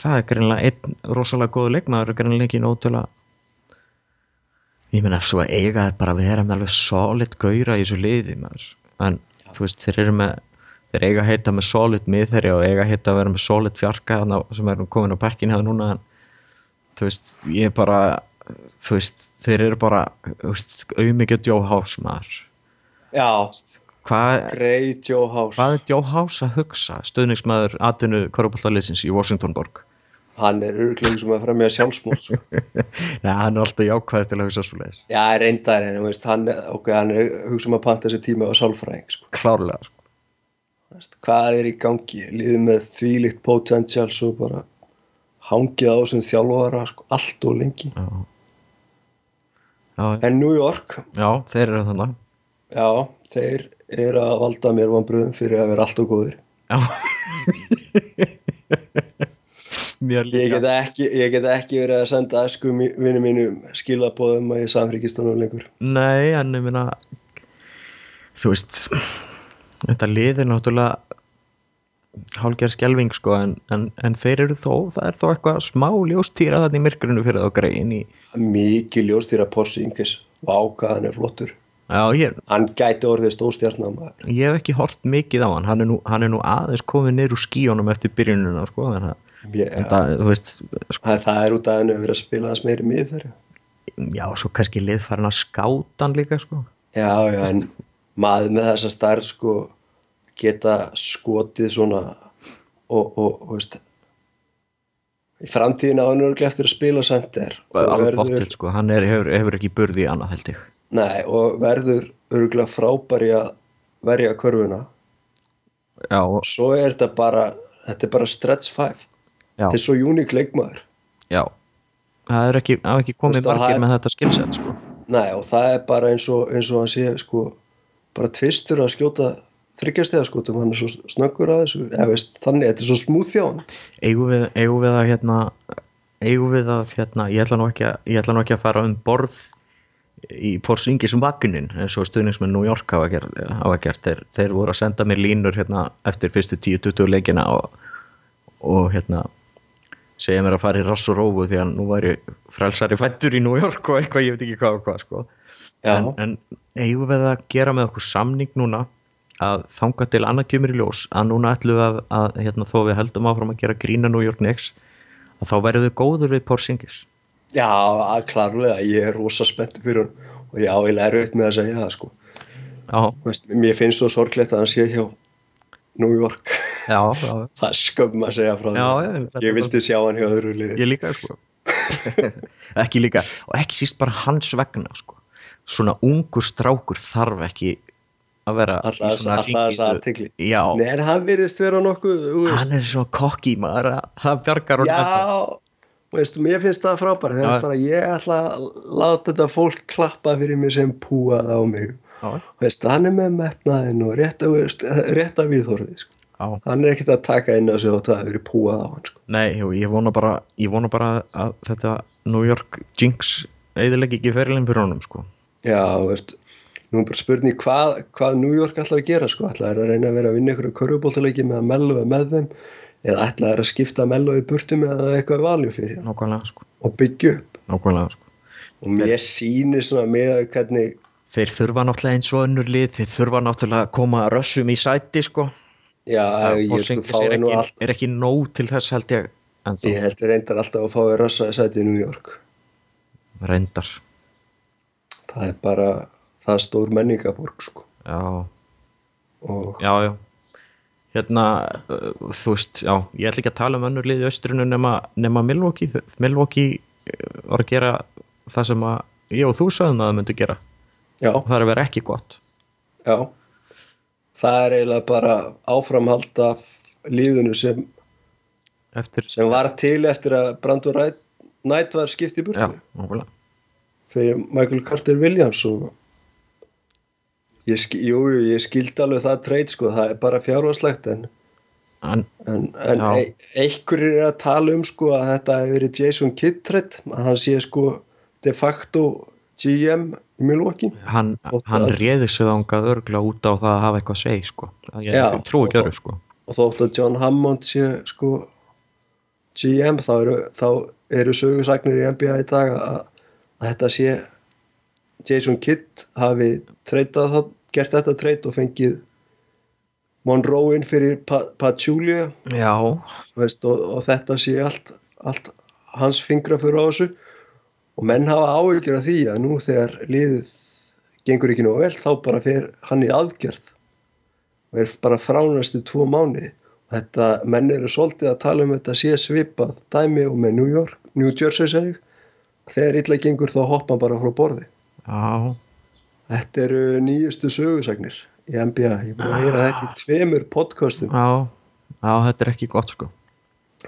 það er greinlega einn rosalega góðu leikmaður er greinlega ekki nóg til að ég meina svo að eiga er bara að vera með alveg solid gaura í þessu liði maður. en þú veist þeir eru með þeir eiga að heita með solid miðherri og eiga að heita að vera með solid fjarka sem er nú komin á bekkin hefur núna þú veist ég er bara þú veist þeir eru bara Joe House maður Já, hvað, hvað er House að hugsa stöðningsmaður atvinnu korfballtaliðsins í Washingtonborg Hann er örglega sem að fremja sjálfsmóð sko. Nei, hann er alltaf jákvæður til að hugsa svo leiðis Já, reyndar en veist, hann, er- ok, hann er hugsa um að panta þessi tíma á sálfræðing sko. klárlega sko. Hvað er í gangi? Líður með þvílíkt potential svo bara hangið á sem þjálfara sko, allt og lengi. Já. Já, En New York, já, þeir eru þannig já, þeir eru að valda mér vanbröðum fyrir að vera allt og góðir. Ég get ekki, ég get ekki verið að senda æsku vinnu mínum skilabóðum að ég samfrikist honum lengur. Nei, en ég meina þú veist þetta liðir náttúrulega hálfgerð skelving sko en, en, en þeir eru þó, það er þó eitthvað smá ljóstýra þannig í myrkrinu fyrir þá greiðin í Mikið ljóstýra Porzingis, váka hann er flottur. Já, ég, Hann gæti orðið stórstjarnamaður. ég hef ekki hort mikið á hann hann er nú, hann er nú aðeins komið úr skíunum eftir byrjununa sko en það, þetta, þú veist sko, það, það er út af henni að vera að spila hans meiri mið þeirra. já, svo kannski lið farin að skáta hann líka sko já, já, en maður með þessa stærð sko geta skotið svona og, og, veist í framtíðin á hann örglega eftir að spila sender og alveg verður, bóttið sko, hann er, hefur, hefur ekki burði í annað held ég. Nei, og verður örglega frábæri að verja körfuna. Já, og- svo er þetta bara þetta er bara stretch 5 já, þetta er svo uník leikmaður. Já. Það er ekki, það er ekki komið margir með þetta skilsett sko. Nei, og það er bara eins og, eins og hann sé sko bara tvistur að skjóta þryggjastega skotum, hann er svo snöggur að þessu eða veist, þannig, þetta er svo smúð hjá hann eigum við, eigum við að hérna eigum við að hérna ég ætla nú ekki að, ég ætla nú ekki að fara um borð í Porzingis vagnin eins og stuðningsmenn New York hafa gert, hafa gert. Þeir, þeir voru að senda mér línur hérna eftir fyrstu 10-20 leikina og, og hérna segja mér að fara í rass og rófu því að nú væri frelsari fættur í New York og eitthvað, ég veit ekki hvað og hvað sko. En, en eigum við að gera með okkur samning núna að þanga til annað kemur í ljós að núna ætlum við að, að hérna, þó við heldum áfram að gera grína New York Knicks að þá verðum við góður við Porzingis Já, að klárlega, ég er rosa spenntur fyrir hann og ég á eiginlega erfitt með að segja það sko. já, Veist, mér finnst svo sorglegt að hann sé hjá New York. Já, já, það er skömm að segja frá Já, þetta ég vildi sjá hann hjá öðru liði. Ég líka sko. Ekki líka, og ekki síst bara hans vegna sko, svona ungur strákur þarf ekki að vera alltaf svona þess hringiðu- aðtegli já, Nei, en hann virðist vera nokkuð hann er svona kokki maður að það bjargar ennþá. Já, veist, mér finnst það frábært það er bara, ég ætla að láta þetta fólk klappa fyrir mig sem púað á mig já, veist, hann er með metnaðin og veist, rétta viðhorfið sko. já. hann er ekkert að taka inn á sig og það hefur verið púað á hann sko. Nei, jú, ég vona bara ég vona bara að þetta New York Jinx eðilegi ekki ferilinn fyrir honum sko. Já, veist, nú er bara spurning hvað, hvað New York ætlar að gera sko, ætlar að reyna að vera að vinna ykkur körfubóltaleiki með að melluða með þeim eða ætlar að skipta melluða í burtu með að eitthvað valjú fyrir nákvæmlega sko. og byggja upp sko. og mér sýnir svona með að hvernig þeir þurfa náttúrulega eins og önnur lið þeir þurfa náttúrulega að koma rössum í sæti sko. já, það ég held að fái nú ekki, allt er ekki nóg til þess held ég ég held reyndar alltaf að fái rassa í sæti í New York reyndar það er bara það er stór menningaborg sko. Já, og já, já. Hérna, uh, þú veist já, ég ætla ekki að tala um önnur lið í austrinu nema, nema Milwaukee. Milwaukee uh, var að gera það sem að ég og þú sagðum að það myndi gera. Já, og það er að vera ekki gott. Já. Það er eiginlega bara áframhald af líðinu sem, eftir, sem var til eftir að Brandon Wright Knight var skipt í burtu. Já, nákvæmlega fyrir Michael Carter Williams og ég, ski- jú, ég skildi alveg það treyt sko, það er bara fjárvarslegt en, en, en, en e einhverjir er að tala um sko að þetta hefur verið Jason Kidd treyt, að hann sé sko de facto GM í Milwaukee hann, hann réði sig þangað örgla út á það að hafa eitthvað að segja sko. ég Já, trúi ekki öru sko. og þótt að John Hammond sé sko GM þá eru, þá eru sögursagnir í NBA í dag að, að þetta sé Jason Kidd hafi treytað gert þetta treyt og fengið Monroe inn fyrir Pa- Pachulia. Veist, og, og þetta sé allt, allt hans fingra fyrir á þessu. Og menn hafa áhyggjur af því að nú þegar liðið gengur ekki nú vel þá bara fer hann í aðgerð og er bara fránast í tvo mánuði. Og þetta menn eru svolítið að tala um þetta sé svipað dæmi og með New York, New Jersey segi þegar illa gengur þá hoppa hann bara frá borði. Já. Þetta eru nýjustu sögusagnir í NBA, ég búin að heyra þetta í tveimur podcastum, já, já, þetta er ekki gott sko.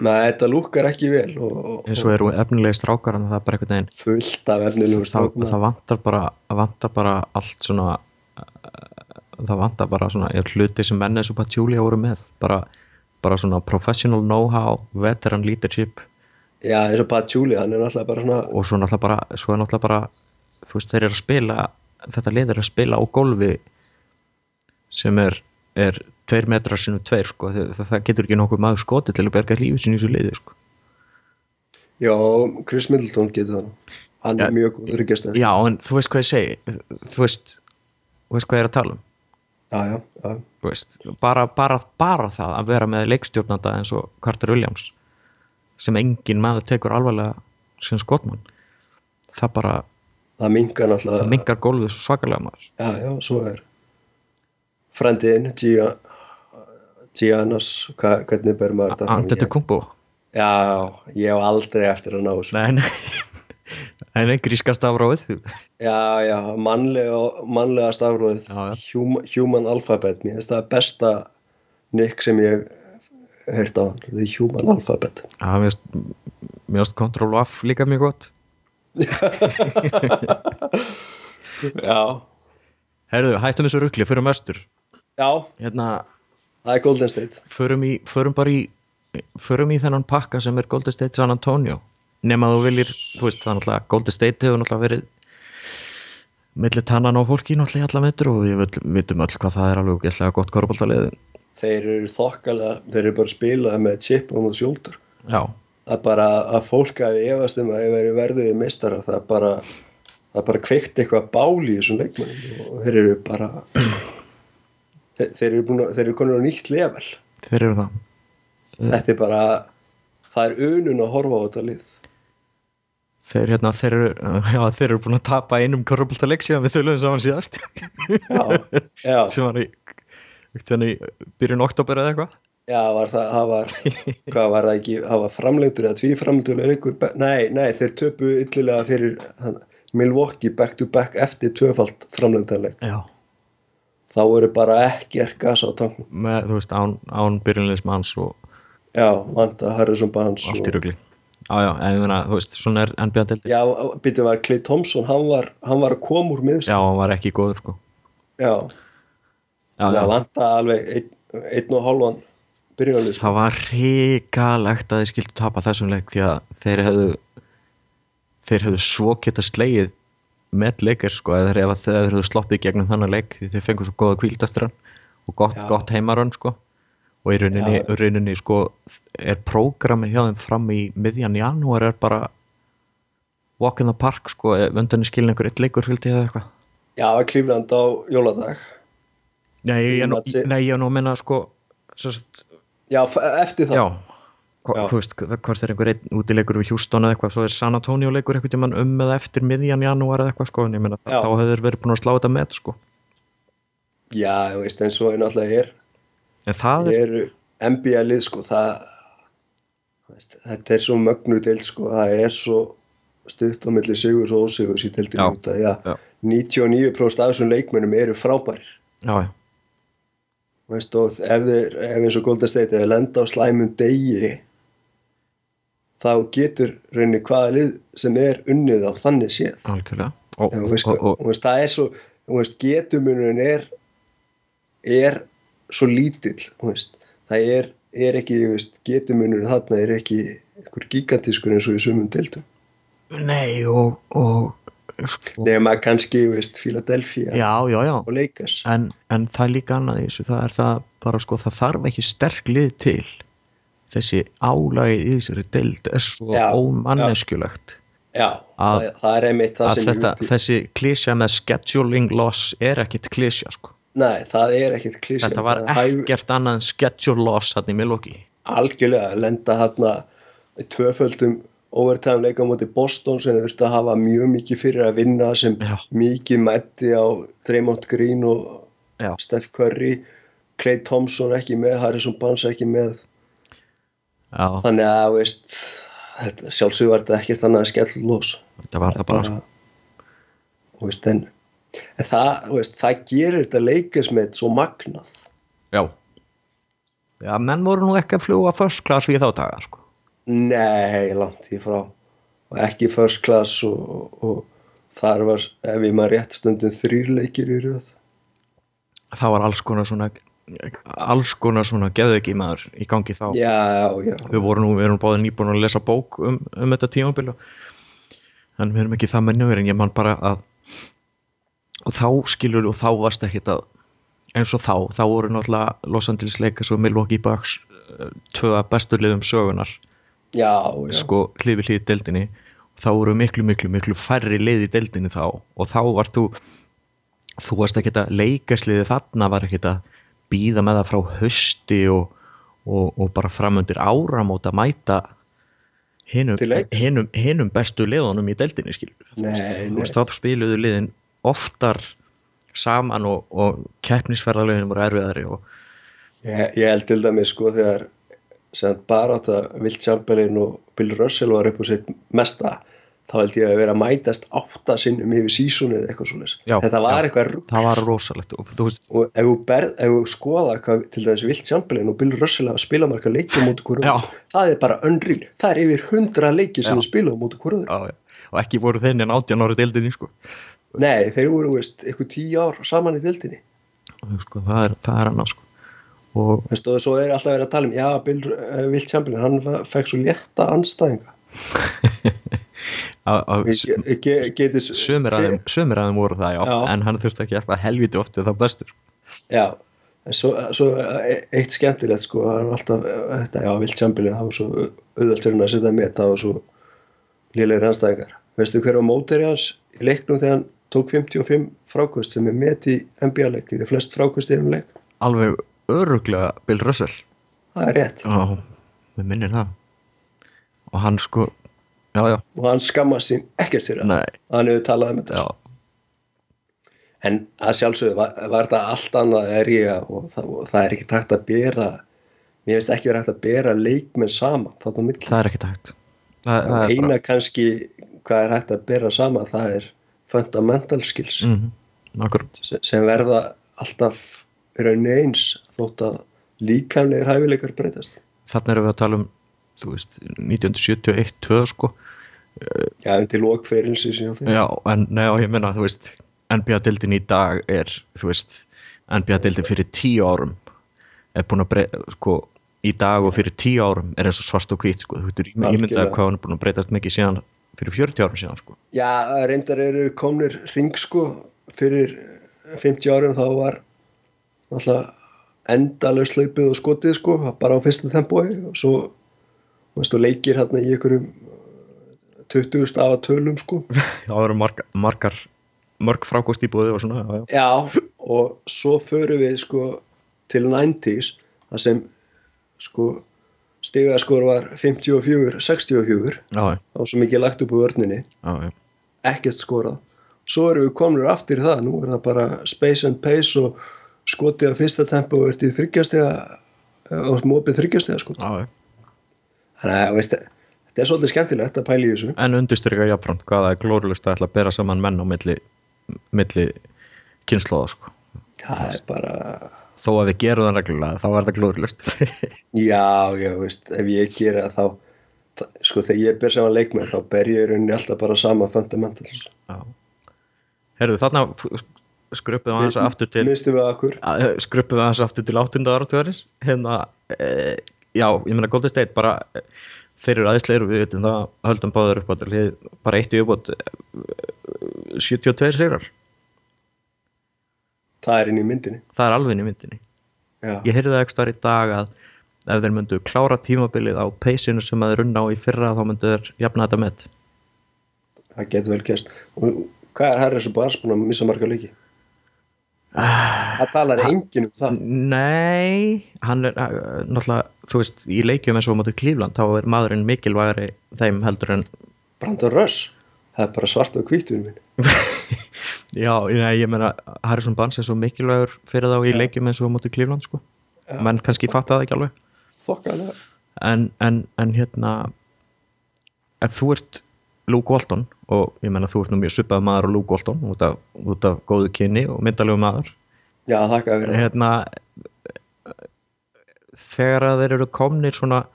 Nei, þetta lúkar ekki vel og, og, eins og eru efnilegi strákar en það er bara einhvern veginn fullt af efnilegum það, strákum. það vantar bara vantar bara allt svona uh, það vantar bara svona er hluti sem menn eins og Patjúlia voru með. Bara, bara svona professional know-how veteran leadership Já, eins og Pat Julie, hann er náttúrulega bara svona og svo náttúrulega bara, svo er náttúrulega bara þú veist þeir eru að spila þetta lið er að spila á gólfi sem er, er tveir metrar sinni tveir sko. Það, það getur ekki nokkuð maður skoti til að berga lífið sinni í þessu liði sko. Já, Chris Middleton getur það. Hann Já. er mjög góður í gestur. Já en þú veist hvað ég segi. Þú veist, þú veist hvað ég er að tala um. Já, já, já, bara, bara, bara það að vera með leikstjórnanda eins og Carter Williams sem engin maður tekur alvarlega sem skotmann. Það bara það mingar það mingar gólfið svo svakalega maður. Já, já, svo er frendiðin Gia, Giannas hva, hvernig ber maður þetta fram? Andettu Ég- kumbo já, ég hef aldrei eftir að ná þessu. Nei, nei. Nei, nei, gríska stafróið já, já, mannlega, mannlega stafróðið Já, já. human, human alphabet mér finnst það besta nick sem ég hef heyrt á hann, the human alphabet. Það mér finnst- Control F líka mjög gott. Já, herðu, hættum þessu ruggli, förum östur já, hérna, það er Golden State. Förum, í, förum bara í förum í þennan pakka sem er Golden State San Antonio. Nema þú viljir, þú veist það er náttúrulega Golden State hefur náttúrulega verið milli tannan á fólki náttúrulega í alla metur og við vitum öll hvað það er alveg gæslega gott korfbóltalið þeir eru þokkalega, þeir eru bara að spila með chip on the shoulder. Já, það er bara að fólk að efast um að þeir veri verðuði mistara það er bara það bara kveikt eitthvað báli í þessum leikmennum og þeir eru bara þeir, þeir eru búin að þeir eru konur á nýtt level. Þeir eru það. Þetta er bara það er unun að horfa á þetta lið. Þeir, hérna, þeir, eru, já, þeir eru búin að tapa einum korfbóltaleg síðan við þauðum saman síðast. Já, já, sem var í byrjun oktober eða eitthvað? Já var það, það var hvað var það ekki, það var framlengtur eða tví framlengtur leikur, Be- nei, nei, þeir töpu yllilega fyrir hann, Milwaukee back to back eftir tvöfald framlengtarleik já, þá voru bara ekkert gas á tanknum með, þú veist, án, án byrjunleismanns og já, Vanda Harrison Barnes allt í og, rugli. Já, já, en ég meina, þú veist, svona er NBA deildi já, býttu var Clay Thompson hann var, hann var að koma úr já, miðst hann var ekki góður sko. Já, já, það vanta alveg einn, einn og hálfan byrjunarlið sko. það var hrikalegt að þeir skildu tapa þessum leik því að þeir hefðu þeir hefðu svo geta slegið með leikir sko eða þeir, ef þeir hefðu sloppið gegnum þannig leik því þeir fengu svo góða kvíldastrann og gott, gott heimarönn sko. Og í rauninni, rauninni sko er prógrami hjá þeim fram í miðjan janúar er bara walk in the park sko vöndan er skilin einhver eitt leikur fylgdi eða eitthvað. Já, Klífland á jóladag Nei, ég Matsi- nei, ég nú að minna sko svo, já, eftir það. Já, Hva, Já. veist, hvort er einhver einn útileikur við Houston eða eitthvað, svo er San Antonio leikur eitthvað tímann um eða eftir miðjan janúar eða eitthvað sko, en ég meina, Já. þá hefur verið búin að slá þetta með sko, já, ég veist, en svo er náttúrulega er en það er, NBA-lið sko, það veist, þetta er svo mögnu deild sko, það er svo stutt á milli sigurs og að já, Já. 99% af þessum leikmennum eru frábærir. Já, já, veist, og ef, ef eins og Golden State ef þeir lenda á slæmum degi þá getur rauninni hvaða lið sem er unnið á þannig séð. Algjörlega. Og, þú veist, og, og, og, veist, það er svo þú veist, getumunurinn er er svo lítill þú veist, það er, er ekki þú veist, getumunurinn þarna er ekki einhver gigantískur eins og í sumum deildum. Nei og, og nema kannski veist, Philadelphia já, já, já. og Lakers. En, en það er líka annað í þessu. Það er það bara sko, það þarf ekki sterk lið til. Þessi álagið í þessari deild er svo ómanneskjulegt já, Að- það, það er einmitt það að sem þetta, þessi klísja með scheduling loss er ekkit klísja sko. Nei, það er ekkit klísja þetta var Það hæf- ekkert annað en schedule loss hann í Milwaukee. Algjörlega að lenda hérna í tvöföldum overtime leika á móti Boston sem þurfti að hafa mjög mikið fyrir að vinna sem Já. mikið mætti á Draymond Green og Já. Steph Curry. Clay Thompson ekki með, Harrison Barnes ekki með. Já, þannig að veist, þetta, sjálfsög var þetta ekkert annað að skell los þetta var það bara, þú veist, en, en það, veist, það gerir þetta leikismið svo magnað. Já. Já, menn voru nú ekki að fljúa first class við þá daga sko Nei, langt í frá. Og ekki first class og, og, þar var, ef ég maður rétt stundum þrýrleikir í röð. Það var alls konar svona alls konar svona geðveiki maður í gangi þá. Já, já, við vorum nú, við erum báðið nýbúin að lesa bók um, um þetta tímabil og- en við erum ekki það mennjöver en ég man bara að og þá skilur og þá varst ekkit að eins og þá, þá voru náttúrulega Los Angeles Lakers og Milwaukee Bucks eh, tvö af bestu liðum sögunar já, já. sko hlifi hlið deildinni þá voru miklu miklu miklu færri lið í deildinni þá. Og þá var þú þú varst ekki að leikasliði þarna var ekki að býða með það frá hösti og, og, og bara framöndir áramót að mæta hinum, hinum, hinum bestu liðunum í deildinni skilur þá spiluðu liðin oftar saman og, og keppnisferðalögin voru erfiðari og Ég, ég held til dæmis sko þegar sem að Wilt Chamberlain og Bill Russell var upp á sitt mesta þá held ég að vera að mætast átta sinnum yfir sísonið eða eitthvað. Já, Þetta var já. eitthvað rugg það var rosalegt og og ef þú, þú skoða hvað til dæmis Wilt Chamberlain og Bill Russell hafa spilað marga leikjum mútið hverju Já. það er bara unreal. Það er yfir hundra leikir sem við spilað mútið hverju já, já, og ekki voru þeir en 18 ári deildinni sko. Nei, þeir voru, veist, eitthvað tíu ár saman í dildinni. Og, sko, það er, er annað sko. Og Veist, og svo er alltaf verið að tala um já, Bill uh, Wilt Chamberlain, hann fekk svo létta anstæðinga. að, að, Ég, ég, ég geti sömur að þeim, sömur að þeim voru það já, Já. en hann þurfti ekki eitthvað helviti oft við það bestur Já, en svo, svo e- eitt skemmtilegt sko, það er alltaf þetta, já, Wilt Chamberlain, það var svo hann að setja með, það var svo lélegir anstæðingar. Veistu hver á móteri hans í leiknum þegar hann tók 55 frákvist sem er met í NBA-leik, það er flest frákvist í einum leik. alveg öruglega Bill Russell Það er rétt. já, við minnir það og hann sko já, já, Og hann skammast sín ekkert fyrir það. nei, Hann hefur talað um þetta. já. En að sjálfsögðu var, var þetta allt annað er ég og það, og það er ekki takt að bera, mér finnst ekki verið hægt að bera leikmenn saman á milli. það er ekki það, það er eina bara kannski hvað er hægt að bera sama það er fundamental skills mm, akkurat, sem, verða alltaf rauninni eins þótt að líkamlegir hæfileikar breytast. Þannig erum við að tala um veist, 1971-2 sko. Já, undir lókferilsi já, en neða, ég veist NBA-dildin í dag er, NBA-dildin fyrir tíu árum er búin að breyta, sko í dag og fyrir tíu árum er eins og svart og hvít sko, þú veitur, ég myndaði hvað hann er búin að breytast mikið síðan fyrir 40 árum síðan sko. Já, reyndar eru komnir ring sko fyrir 50 árum þá var alltaf endalaust hlaupið og skotið sko bara á fyrsta tempói. Og svo veist, og leikir hérna í einhverjum 20 stafa tölum sko. Það eru margar, margar mörg frákost í búið og svona já, já. Já, og svo förum við sko til 90s þar sem sko stigaskor var 54, 64 Já, já, þá var svo mikið lagt upp á vörninni. Já, já. ekkert skorað. Svo erum við komnir aftur það nú er það bara space and pace og skotið að fyrsta tempo og eftir þryggjastega og mópið þryggjastega sko já, þannig að veist, þetta er svolítið skemmtilegt að pæla í þessu En undurstyrka jafnframt hvað það er glórulust að ætla að bera saman menn á milli, milli kynnslóða sko. það er bara Þó að við gerum það reglulega, þá er það glórulust. Já, já, veist, ef ég gera þá, sko, þegar ég ber saman leikmenn þá ber ég í rauninni alltaf bara sama fundamentals. Já. Herðu, þarna skrupum við aðeins aftur til Minnstu við aðeins aftur til 8. áratugurins hérna, e, já, ég meina Golden State bara, e, þeir eru aðeinslegur við veitum það, höldum báður upp bara eitt í uppbót e, 72 sigrar, Það er inn í myndinni. það er alveg inn í myndinni Já, ég heyrði það ekki starf í dag að ef þeir myndu klára tímabilið á peysinu sem að þeir runna á í fyrra þá myndu þeir jafna þetta með það getur vel gæst. Og hvað er Harris Barnes búin að missa marga leiki? Það talar enginn um það. Nei, hann er uh, náttúrulega, þú veist, í leikjum eins og móti Klífland, þá er maðurinn mikilvægari þeim heldur en Brandon Russ, það er bara svart og hvítur minn. já, nei, ég meina Harrison Barnes er svo mikilvægur fyrir þá í Já. leikjum eins og móti Klífland sko. Já. menn kannski fatta það ekki alveg Þokkalega. en, en, en hérna ef þú ert Luke Walton og ég meina þú ert nú mjög svipað maður á Luke Walton út af, út af góðu kynni og myndalegu maður. Já, þakka fyrir hérna þegar að þeir eru komnir svona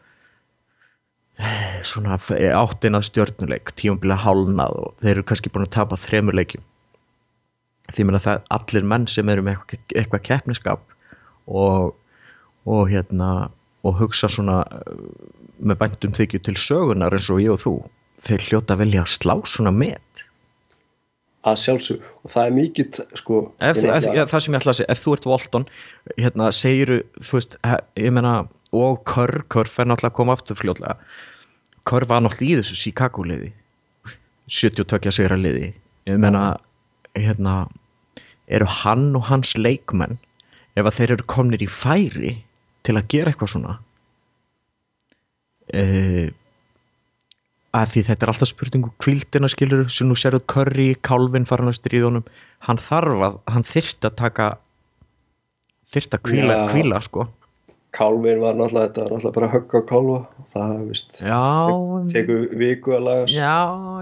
svona áttina stjörnuleik tímabili hálnað og þeir eru kannski búin að tapa þremur leikjum. Því meina það allir menn sem eru með eitthvað, eitthvað keppniskap og, og hérna og hugsa svona uh, með bæntum þykju til sögunar eins og ég og þú þeir hljóta að velja að slá svona með Að sjálfsög. Og það er mikið, sko, ef, ef, ja, það sem ég ætla að segja, ef þú ert Volton hérna, segiru, þú veist ég meina, og Kör Kör fer náttúrulega að koma aftur fljótlega. Kör var náttúrulega í þessu Chicago liði 72 sigra liði. Ég meina, hérna eru hann og hans leikmenn ef að þeir eru komnir í færi til að gera eitthvað svona eh, að því þetta er alltaf spurningu kvildina skilur sem nú sérðu Curry, Calvin farin að stríðunum hann þarf að, hann þyrft að taka þyrft að kvíla, Já. kvíla sko. Kálvin var náttúrulega þetta var náttúrulega bara að högga á kálfa. Það veist, já, tekur viku að lagast. Já,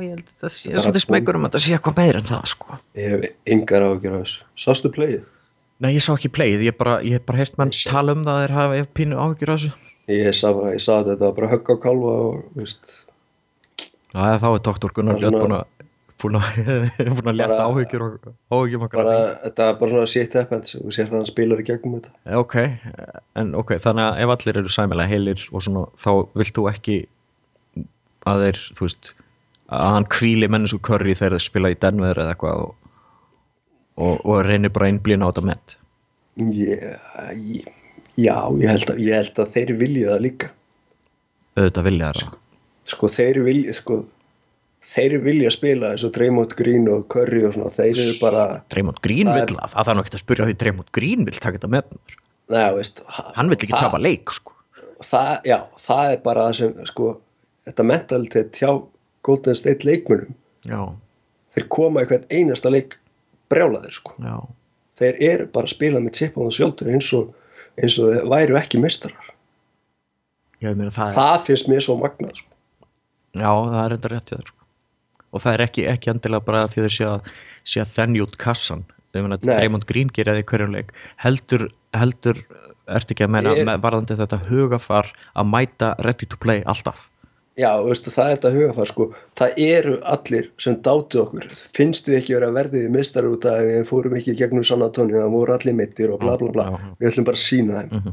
ég held að það sé Bara svolítið smegur um að þetta sé eitthvað meira en það sko. Ég hef yngar ágjör af þessu. Sástu playið? nei, ég sá ekki playið, ég bara, ég hef bara heyrt menn Ég sé. tala um það að þeir hafa pínu áhyggjur af þessu. Ég sá, bara, að þetta var bara að högga á kálfa og veist, Já, þá er doktor Gunnar svona- búin að búin að, leta og áhyggjum okkar þetta er bara svona shit happens og sér það að hann spilar í gegnum þetta Eh, Ok, en ok, þannig að ef allir eru sæmilega heilir og svona, þá vilt þú ekki að þeir, þú veist, að hann kvíli menninsku curry þegar þeir spila í Denver eða eitthvað og, og, og reynir bara einblíðin á þetta met. yeah, ég, já, ég held, að, ég held að þeir vilja það líka Auðvitað vilja þeirra. sko þeir vilja sko, þeir vilja spila eins og Draymond Green og Curry og svona þeir eru bara Draymond Green er- það, þarf nú ekki að spyrja því Draymond Green vill taka þetta með. veist, Hann vill ekki tapa leik, sko. það, já, það er bara það sem sko, þetta mentalitet hjá Golden State leikmunum Já, þeir koma í hvern einasta leik brjálaðir sko já, þeir eru bara að spila með chip á það sjálfur eins og, eins og væru ekki mistarar ég meina það það finnst mér svo magnað sko. Já, það er enda rétt í þér, sko. Og það er ekki, ekki endilega bara því þeir sé að, að þennja út kassan. Draymond Green gerir það í hverjum leik. Heldur, heldur, ertu ekki að meina Ég varðandi þetta hugafar að mæta ready to play alltaf? já, veistu, það er þetta hugafar sko. það eru allir sem dátu okkur finnst við ekki vera verðið mistarar út af að við fórum ekki gegnum San Antonio það voru allir mittir og bla bla bla Já, já. við ætlum bara að sína þeim Mhm.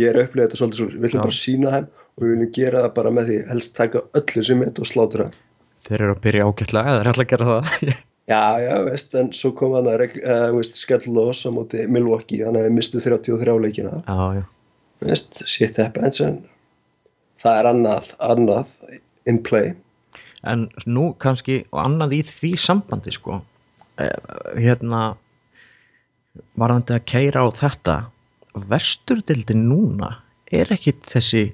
ég er að upplega þetta svolítið svolítið, við ætlum Já. bara að sína þeim og við viljum gera það bara með því helst taka öllu sem mitt og slátra Þeir eru að byrja ágætlega, eða er alltaf að gera það? Já, já, veist, en svo kom hann að uh, veist, skell loss á móti Milwaukee, hann hefði mistuð 33 leikina já, já. veist, shit happens en það er annað, annað in play En nú kannski, og annað í því sambandi, sko, eh, hérna, varðandi að keira á þetta, vesturdildin núna er ekki þessi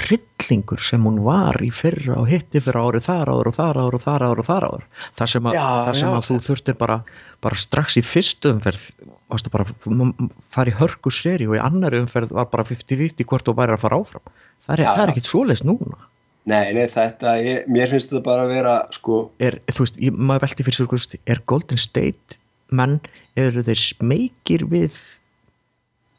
hryllingur sem hún var í fyrra og hitti fyrir árið þar áður og þar áður og þar áður og þar áður. Þar sem að, Já, þar sem að þú þurftir bara, bara strax í fyrstu umferð varstu bara að fara í hörku seri og í annari umferð var bara 50-50 hvort þú væri að fara áfram. Það er, er ekkit svoleiðis núna. Nei, nei, þetta, ég, mér finnst þetta bara að vera sko, er, þú veist, ég, maður velti fyrir sér er Golden State menn eru þeir smekir við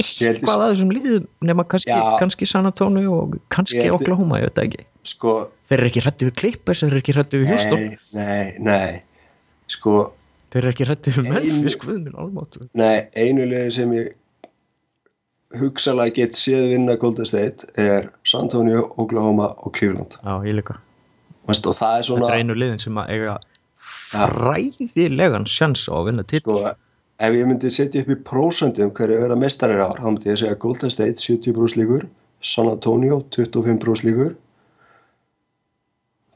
eitthvað að þessum liðum nema kannski, Já. kannski San Antonio og kannski Oklahoma, ég veit ekki. Sko þeir eru ekki hrætti við Clippers, þeir eru ekki hrætti við Houston. nei, nei, nei sko, þeir eru ekki hrætti við Memphis nei, einu liði sem ég hugsalega get séð vinna Golden State er San Antonio, Oklahoma og Cleveland. Já, ég líka, Vist, og það er svona þetta er einu liðin sem að eiga fræðilegan sjans á að vinna til sko, ef ég myndi setja upp í prósendum hverju vera mestarir ár, þá myndi ég segja Golden State 70 brús líkur, San Antonio 25 brús líkur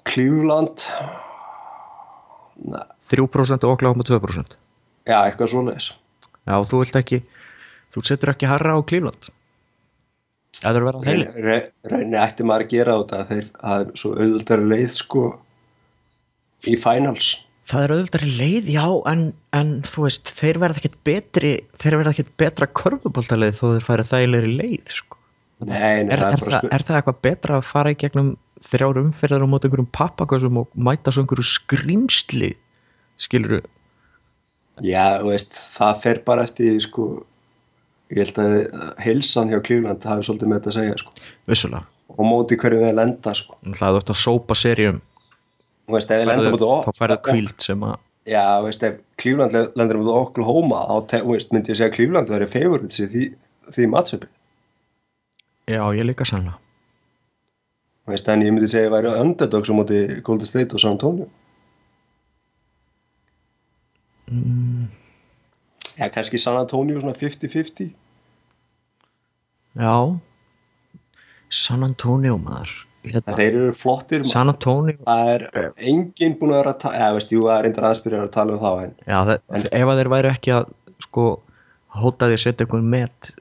Cleveland 3% og Oklahoma 2% já, eitthvað svoleiðis. Já, þú vilt ekki þú setur ekki harra á Cleveland? Eða þeir verða heilir. Re- reyni ætti maður að gera þetta þeir að svo auðvöldari leið sko í finals Það er auðvitað leið, já, en, en þú veist, þeir verða ekkert betri, þeir verða ekkert betra körfuboltaleið þó þeir færi þægilegri leið, sko. nei, nei, Er, það er, bara það, er það eitthvað betra að fara í gegnum þrjár umferðar á móti einhverjum pappakosum og mæta svo einhverju skrýmsli, skilur já, veist, það fer bara eftir sko. Ég held að heilsan hjá Cleveland hafi svolítið með þetta að segja sko. Og móti hverju við lenda sko. Það er þetta að sópa serjum, þú veist, ef við lenda mútið þá færðu kvíld sem að, já, þú veist, ef Cleveland le- lendir mútið Oklahoma þá veist, myndi ég segja að Cleveland verið favorites í því, því matchupi. Já, ég líka sannlega. Þú veist, en ég myndi segja að væri underdogs á móti Golden State og San Antonio. Já, kannski San Antonio svona 50-50 Já, San Antonio maður, hérna, þeir eru flottir. San Antonio, það er enginn búin að vera að tala eða veist, jú, það er reyndar aðspyrjar að tala um þá en Já, það, ef að þeir væri ekki að sko hótaði að setja einhvern met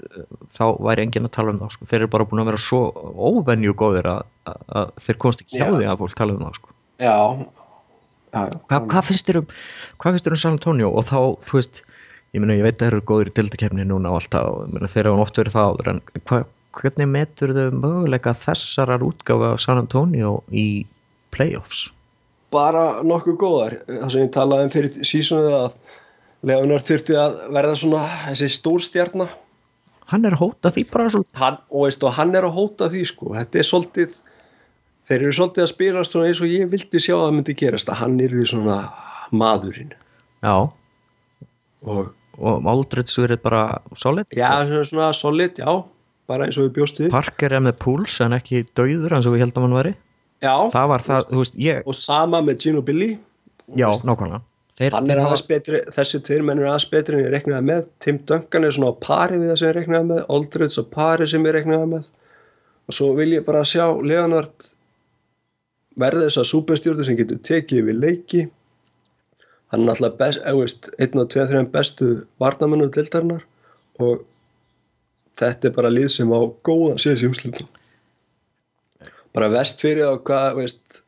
þá væri enginn að tala um það sko. þeir eru bara búin að vera svo óvenju góðir að, að, að þeir komast ekki hjá Já. því að fólk tala um það sko. já, já. Hva, hvað finnst þér um hvað finnst þér um San Antonio og þá, þú veist ég meina, ég veit að þeir eru góðir í dildakefni núna og alltaf, meina, þeir hafa oft verið það áður en hva, hvernig metur þau möguleika þessarar útgáfa af San Antonio í playoffs? bara nokkuð góðar. Það sem ég talaði um fyrir sísonið að Leonard þurfti að verða svona þessi stórstjarnar Hann er að hóta því bara svo hann, og, veist, og hann er að hóta því sko. þetta er svolítið þeir eru svolítið að spila svona eins og ég vildi sjá að það myndi gerast að hann er því svona maðurinn. Já, og og Aldrich verið bara solid? Já, svona solid, já bara eins og við bjóst við. Parker er með púls en ekki dauður eins og við heldum hann væri. Já, það var það, þú veist, ég og sama með Gino Billy. Já, nákvæmlega. Þeir, þeir aðeins betri, þessi tveir menn er aðeins betri en ég reknaði með. Tim Duncan er svona á pari við það sem ég reknaði með. Aldridge á pari sem ég reknaði með. Og svo vil ég bara sjá Leonard verða þessa superstjórnu sem getur tekið við leiki. Hann er alltaf best, eða veist, einn og tveið þrjum bestu varnamennu dildarinnar og þetta er bara lið sem á góðan síðan í úslutum bara vest fyrir á hvað veist,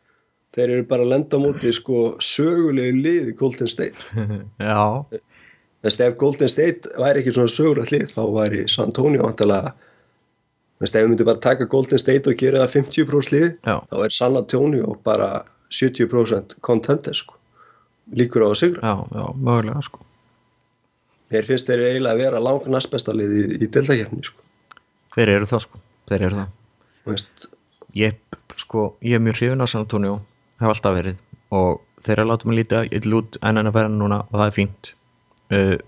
þeir eru bara að lenda á móti sko sögulegu lið í Golden State. Já, Veist, ef Golden State væri ekki svona sögulegt lið þá væri San Antonio vantilega Veist, ef við myndum bara taka Golden State og gera það 50% lið já, þá er San Antonio bara 70% contender sko. líkur á að sigra. Já, já, mögulega sko mér finnst þeir eiginlega að vera lang næst besta lið í, í deltakefni sko. þeir eru það sko, þeir eru það. Veist, ég, sko, ég er mjög hrifin af San Antonio hef alltaf verið og þeir eru að láta mig lítið illa út enn en að vera núna og það er fínt. Uh,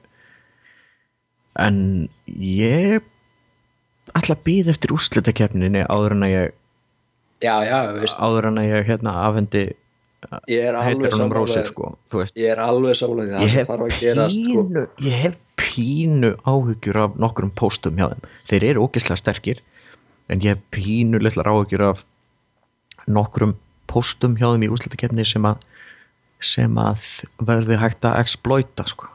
en ég ætla að býða eftir úrslitakefninni áður en að ég já, já, veist, áður en að ég hérna afhendi ég er alveg sammála sko, ég er alveg sammála því það sem þarf að gerast sko. ég hef pínu áhugjur af nokkrum póstum hjá þeim þeir eru ógislega sterkir en ég hef pínu litlar áhugjur af nokkrum póstum hjá þeim í úrslutakefni sem að sem að verði hægt að exploita sko.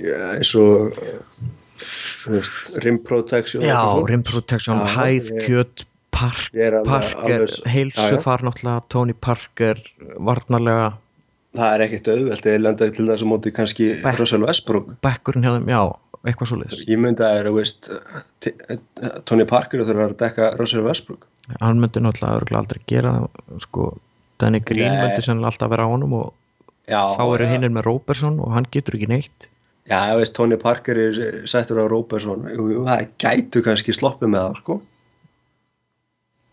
Já, eins og veist, rim protection já, rim protection, hæð, ég- kjöt park, er Parker, heilsufar náttúrulega, Tony Parker varnarlega, það er ekkert auðvelt eða lenda til þess að móti kannski Back. Russell Westbrook. bekkurinn hjá þeim, já, eitthvað svo liðs ég myndi að er, veist, t- Tony Parker þurfa að dekka Russell Westbrook. Hann myndi náttúrulega aldrei gera það, sko, Danny Green Nei. myndi sennilega alltaf vera á honum og já, þá eru hinnir með Robertson og hann getur ekki neitt. Já, veist, Tony Parker er sættur á jú, það gætu kannski sloppið með það sko.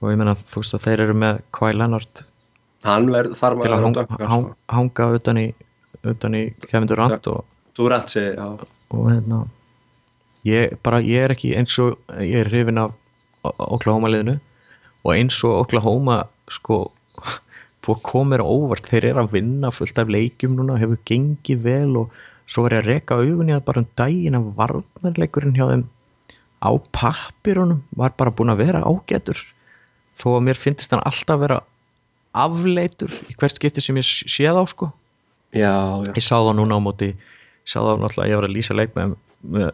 Og ég meina þú veist að þeir eru með Kawhi Leonard hann verð, til að að vera hang, dökka hang, sko. hanga utan í utan í Kevin Durant og, Durant segi, já, og hérna ég, bara, ég er ekki eins og ég er hrifin af Oklahoma liðinu. Og eins og Oklahoma sko komir óvart, þeir eru að vinna fullt af leikjum núna, hefur gengið vel og svo ég að reka augun í það bara um daginn að varnarleikurinn hjá þeim á pappirunum var bara búin að vera ágætur þó að mér finnst hann alltaf vera afleitur í hvert skipti sem ég sé þá sko. Já, já. ég sá það núna á móti ég sá það náttúrulega, ég var að lýsa leik með, með,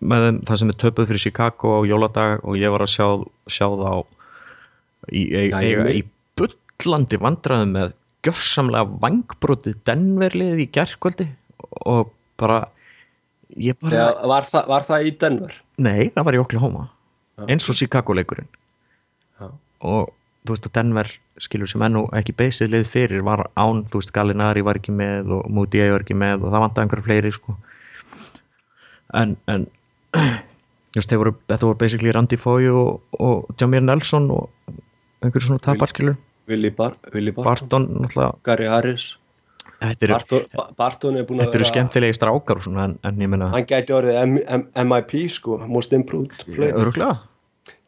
með það sem er töpuð fyrir Chicago á jóladag og ég var að sjá, sjá það á í, í, í, í bullandi vandræðum með gjörsamlega vangbrotið Denverlið í gerkvöldi og bara ég bara, Já, var, það, var það í Denver? Nei, það var í Oklahoma eins og Chicago leikurinn Já. og þú veist að Denver skilur sem ennú ekki beysið lið fyrir var án, þú veist Gallinari var ekki með og Moody var ekki með og það vantaði einhverja fleiri sko. En, en just, voru, þetta voru basically Randy Foy og, og Jamir Nelson og einhverju svona tapar skilur. Willi, Bar Willi Barton, Barton Gary Harris. Þetta eru, Barton, Ba- Barton er búin að þetta eru skemmtilegi strákar og svona en, en ég meina hann gæti orðið M M MIP sko, most improved player. Öruglega,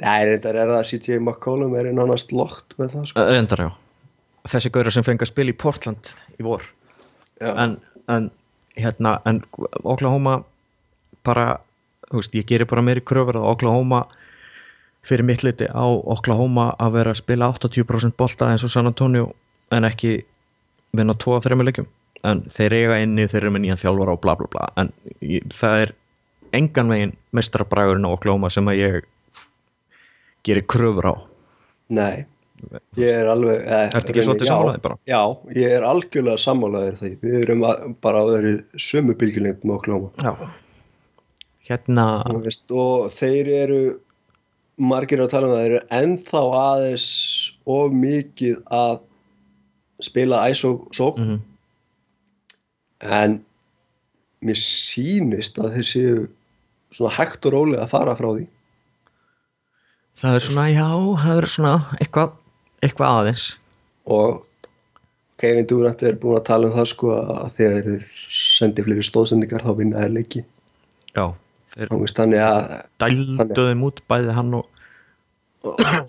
reyndar er það CJ McCollum er nánast lokt með það sko. reyndar já. Þessi gauðra sem fengi að spila í Portland í vor. En, en hérna en Oklahoma bara þú veist, ég gerir bara meiri kröfur að Oklahoma fyrir mitt liti á Oklahoma að vera að spila 80% bolta eins og San Antonio en ekki vinna 2-3 leikjum. En þeir eiga inni þeir eru með nýjan þjálfara og bla bla bla. En það er engan veginn mestrabræðurinn á Oklahoma sem að ég gerir kröfur á. Nei ég er alveg eh, Ertu ekki rauninni, svolítið já, sammálaður bara? Já, ég er algjörlega sammálaður því. Við erum að, bara vera í sömu bylgjulengd með Oklahoma Já. Hérna veist, og þeir eru margir að tala um það, þeir eru ennþá aðeins of mikið að spila ISO sók mm en mér sýnist að þeir séu svona hægt og rólega að fara frá því Það er svona, já, það er svona eitthvað, eitthvað aðeins. Og Kevin Durant er búin að tala um það sko að þegar þeir sendi fleiri stóðsendingar þá vinna þeir leiki. Já, þannig að dældu þeim út bæði hann og,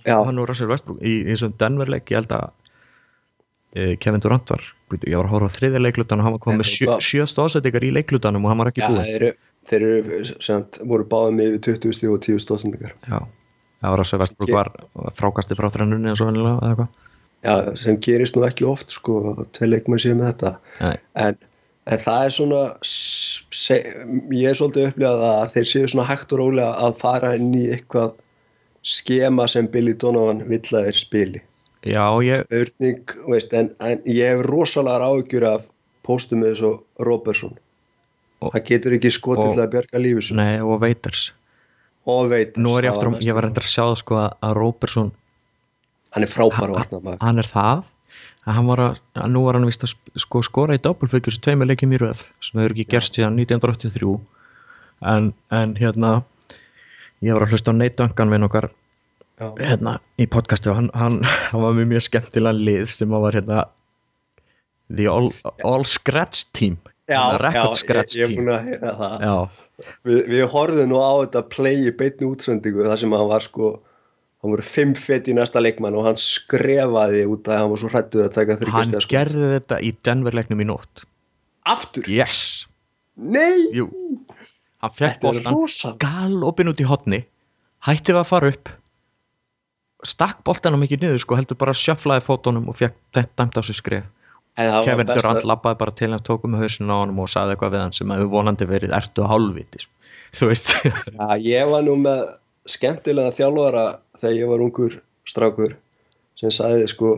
já, hann og Russell Westbrook. Í, þessum Denver-leik, ég held að e, Kevin Durant var ég var að horfa á þriðja leiklutan og hann var komið með sjö, sjö stóðsendingar í leiklutanum og hann var ekki já búinn. þeir, eru, þeir eru sem, voru báðið með yfir 20 stíð og 10 stóðsendingar Já, það var Russell Westbrook Ge- var frákasti frá þrennunni eins og vennilega eða eitthvað. Já, sem gerist nú ekki oft sko, tvei leikmenn séu með þetta. En, en það er svona se, ég er svolítið upplegað að þeir séu svona hægt og rólega að fara inn í eitthvað skema sem Billy Donovan vill að þeir spili. Já, ég, Örning, veist, en, en ég hef rosalega áhyggjur af póstum með þessu Robertson. Og- hann getur ekki skotið til að bjarga lífi sinni nei, og Veiters og veit Nú er ég aftur, ég var reyndar að sjá sko að Robertson hann er frábær varnarmaður hann er það. Að hann var að, að nú var hann vist að sko, skora í doppelfyggjur sem tveimur leikjum í röð sem hefur ekki gerst síðan 1983 en, en hérna ég var að hlusta á Nate Duncan við okkar já, hérna í podcasti og hann, hann, hann var með mjög skemmtilega lið sem var hérna The All, all Scratch Team Record Scratch ég er Team. búin að heyra það. Já, við, við horfðum nú á þetta play í beinni útsendingu þar sem hann var sko hann voru fimm fett í næsta leikmann og hann skrefaði út að hann var svo hrættuð að taka hann þryggjastega sko gerði þetta í Denver-leiknum í nótt. Aftur, Yes, nei! Jú. Hann fekk Þetta rosa. galopin út í hotni hætti að fara upp stakk boltanum ekki niður sko heldur bara sjöflaði fótunum og fekk dæmt á sig var Kevin Durant að- lappaði bara til hans tókum hausinu á honum og saði eitthvað við hann sem hefur vonandi verið ertu hálfviti? Þú veist. Já, ég var nú með skemmtilega þjálfara þegar ég var ungur strákur sem sagði sko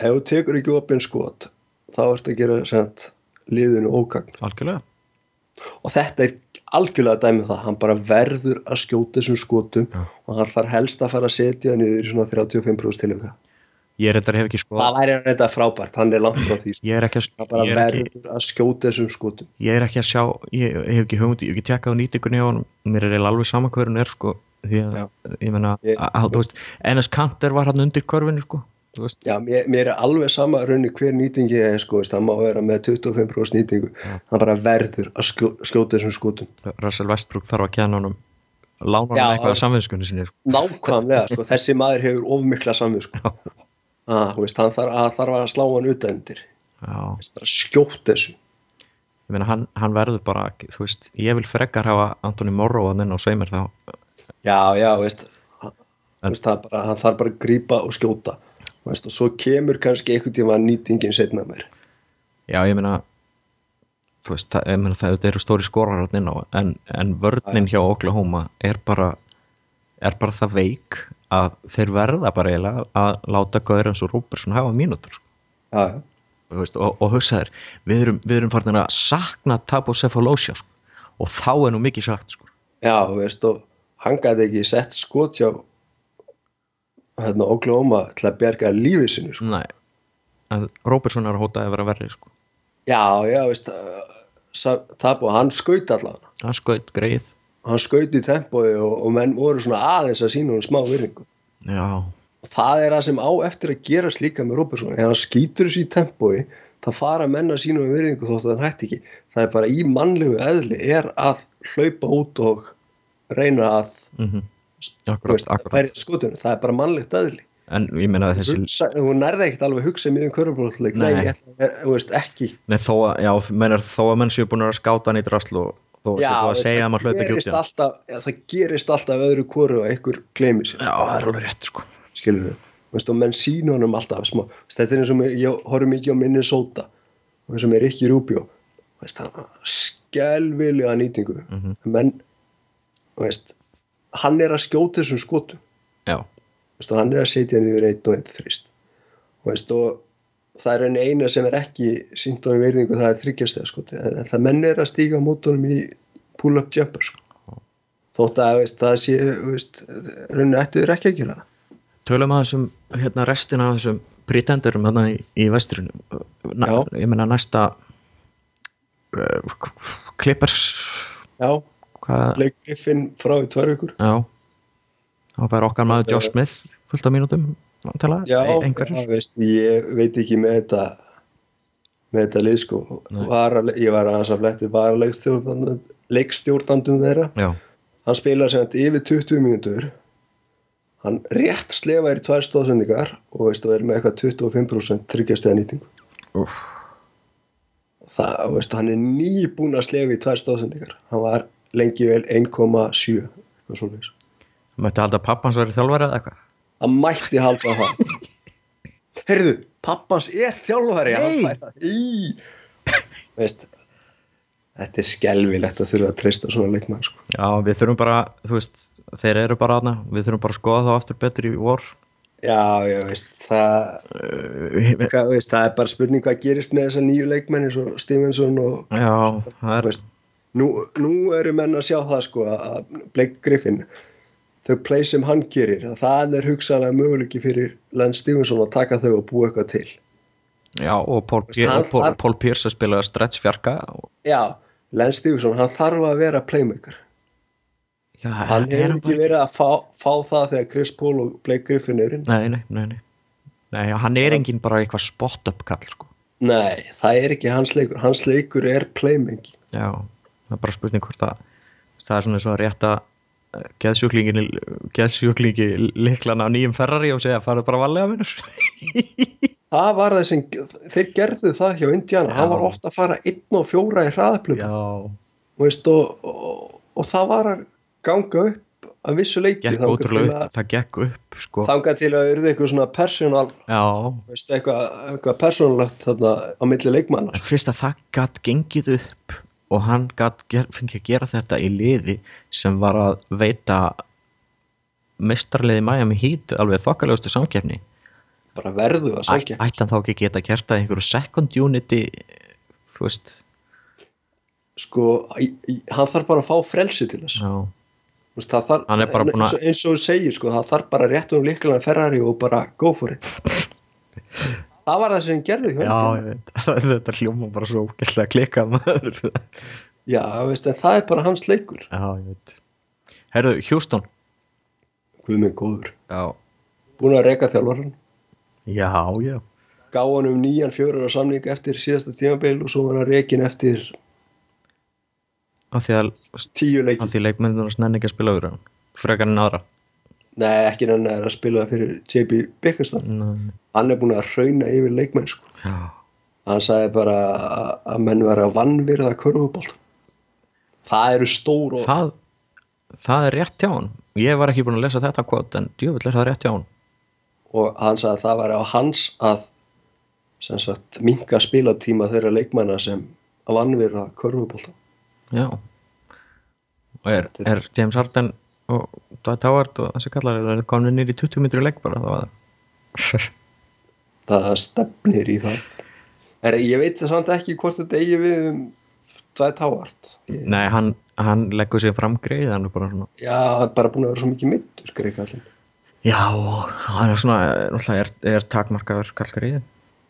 ef þú tekur ekki opinn skot þá ertu að gera sent, liðinu ógagn. Algjörlega. Og þetta er algjörlega dæmið það hann bara verður að skjóta þessum skotum Já. og hann þarf helst að fara að setja niður í svona 35% tilöka ég þetta hef ekki sko það væri þetta frábært, hann er langt frá því sko. ég er ekki að, hann bara er ekki, verður að skjóta þessum skotum. Ég er ekki að sjá ég, ég hef ekki hugmynd, ég hef ekki tjekkað á nýtingunni á honum. Mér er alveg sama hver hún er sko. Því að Já. ég menna þú veist, NS Kanter var hann undir körfinu sko. Já, mér, mér er alveg sama raunni hver nýtingi er sko, hann má vera með 25% nýtingu. Hann bara verður að skjó, skjóta þessum skotum. Russell Westbrook þarf að kenna honum. Lána Já, eitthvað að samvinskunni sinni sko. nákvæmlega, sko, þessi maður hefur ofmikla samvið sko. ah, veist, hann, þarf, hann þarf að slá hann utan undir. Já, Veist, bara skjóta þessu. Ég meina hann, hann verður bara þú veist, ég vil frekar hafa Anthony Morrow að inn á sveimir þá. Já, já, veist, hann, En- veist bara, hann þarf bara að grípa og skjóta. Veist, og svo kemur kannski einhvern tíma nýtingin setna mér já, ég meina þú veist, það, ég meina, það eru stóri skorar hann inn á en, en vörnin hjá Oklahoma er bara er bara það veik að þeir verða bara eiginlega að láta gauður eins og Robertson hafa mínútur Þú veist, og, og hugsa þér við erum, við erum farin að sakna Tabo Cephalosha sko. og þá er nú mikið sagt sko. Já, veist, og hann gæti ekki sett skot hjá hérna Oklahoma til að bjarga lífið sinu sko. Nei, en Robertson er að hóta að vera verri sko. Já, já, veist Tabo, hann skaut allavega hann skaut greið hann skaut í tempói og, og menn voru svona aðeins að sína hún smá virðingu. Já, og það er það sem á eftir að gerast líka með Robertson, ef hann skýtur þessu í tempói þá fara menn að sína um virðingu þótt að hann hætti ekki, það er bara í mannlegu eðli er að hlaupa út og reyna að mm þú akkurat, akkurat. skotinu, það er bara mannlegt eðli. En ég meina að þessi hugsa, þú nærði ekkert alveg hugsa mjög um körfubrótleik, nei, Nei. ætla, þú veist, ekki. Nei, þó að, já, meinar, þó að menn séu búin að skáta hann í drasl og þó að búin að segja að maður hlaupa ekki út í hann alltaf, ja, það gerist alltaf öðru kóru og einhver gleymi sér. Já, það er alveg rétt sko. Skilur við, veist, og menn sína honum alltaf smá, þetta er eins og með- ég horfum mikið á Minnesota og eins og með Ricky Rubio. Veist, það skelvilega nýtingu. Mhm. menn þú veist, hann er að skjóta þessum skotum. Já, veist, og hann er að setja niður einn og einn þrist veist, og það er einu eina sem er ekki sínt honum virðingu það er þryggjastega en það menn er að stíga á mótunum í pull-up jumper sko. þótt að veist, það sé þú veist, raunin ættu þér ekki að gera tölum að þessum hérna restina af þessum pretenderum hérna í, í vestrinu. Ég meina næsta uh, Clippers. Já, Blake Griffin frá í tvær vikur. Já. Þá fær okkar maður Josh Smith fullt af mínútum að já, einhverjum já, veist, ég veit ekki með þetta með þetta lið sko. Vara, ég var aðeins að fletti bara leikstjórnandum, leikstjórnandum þeirra. Já, hann spilaði sem þetta yfir 20 mínútur. Hann rétt slefaði í tvær stóðsendingar og veist og er með eitthvað 25% tryggjastega nýtingu. Úf, það, veist, hann er nýbúin að slefa í tvær stóðsendingar hann var lengi vel 1,7 eitthvað svoleiðis. Mætti halda að pappans verið þjálfari eða eitthvað hann mætti halda það heyrðu, pappans er þjálfari hann Nei. fær það. Í. Veist þetta er skelvilegt að þurfa að treysta svona leikmann sko. já, við þurfum bara, þú veist þeir eru bara aðna, við þurfum bara að skoða þá aftur betur í vor. Já, já, veist það, uh, hvað, veist, það er bara spurning hvað gerist með þessa nýju leikmenn eins og Stevenson og já, það er veist, nú, nú eru menn að sjá það sko að Blake Griffin þau play sem hann gerir að það er hugsaðlega möguleiki fyrir Lance Stevenson að taka þau og búa eitthvað til. Já, og Paul, Pier, hann- Paul, hann- Paul Pierce að spila stretch fjarka og, já, Lance Stevenson, hann þarf að vera playmaker. Já, hann hefur ekki verið að fá, fá það þegar Chris Paul og Blake Griffin er inn nei, nei, nei, nei. nei hann er engin bara eitthvað spot-up kall sko. nei, það er ekki hans leikur. Hans leikur er playmaking. Já, það er bara spurning hvort að það er svona eins og að rétta geðsjúklingi liklana á nýjum Ferrari og segja farið bara valega vinnur það var það sem, þeir gerðu það hjá Indiana, hann var ofta að fara einn og fjóra í hraðaplöfu já, veist, og, og, og það var að ganga upp að vissu leiki gekk ótrúlega að, það gekk upp sko. þangað til að urðu eitthvað svona personal já, veist, eitthvað, eitthvað persónulegt þarna á milli leikmanna en fyrst að það gatt gengið upp og hann ger, fengið að gera þetta í liði sem var að veita mestarliði Miami Heat alveg þokkalegustu samkeppni. Bara verðu að Ætt, sækja ætti hann þá ekki geta gert það í einhverju second unity þú veist. Sko, hann þarf bara að fá frelsi til þess. Veist, það þarf, búinn eins, að- og, eins og þú segir sko, það þarf bara rétt um líklega Ferrari og bara go for it það var það sem ég veit. Þetta hljóma bara svo gæslega klikkað maður. Já, veist, það er bara hans leikur. Herru, Houston. Guð minn góður, já, búin að reka þjálfaran já, já. Gá hann um nýjan fjörur á samning eftir síðasta tímabil og svo var hann rekin eftir af því að, tíu af leiki því leikmennir snenni ekki að spila yfir hann frekar en aðra nei, ekki hann er að spila fyrir JB Bickerstaff. Hann er búin að rauna yfir leikmenn sko. já, hann sagði bara að- að menn vera að vannvirða körfubólt það eru stór og það það er rétt hjá hann ég var ekki búin að lesa þetta kvot en djúvill er það rétt hjá hann og hann sagði að það væri á hans að sem sagt minka spilatíma þeirra leikmanna sem að vannvirða körfubólta já. Og er- er James Harden og Dwight Howard og þessi kallar er komin nýr í 20 minnur leik bara það. Það stefnir í það. Er, ég veit það samt ekki hvort þetta eigi við um Dwight Howard. Ég, nei, hann, hann leggur sig fram greið hann bara svona já, hann er bara búin að vera svo mikið middur Greg Allin já, hann er svona náttúrulega er, er takmarkaður kallgreið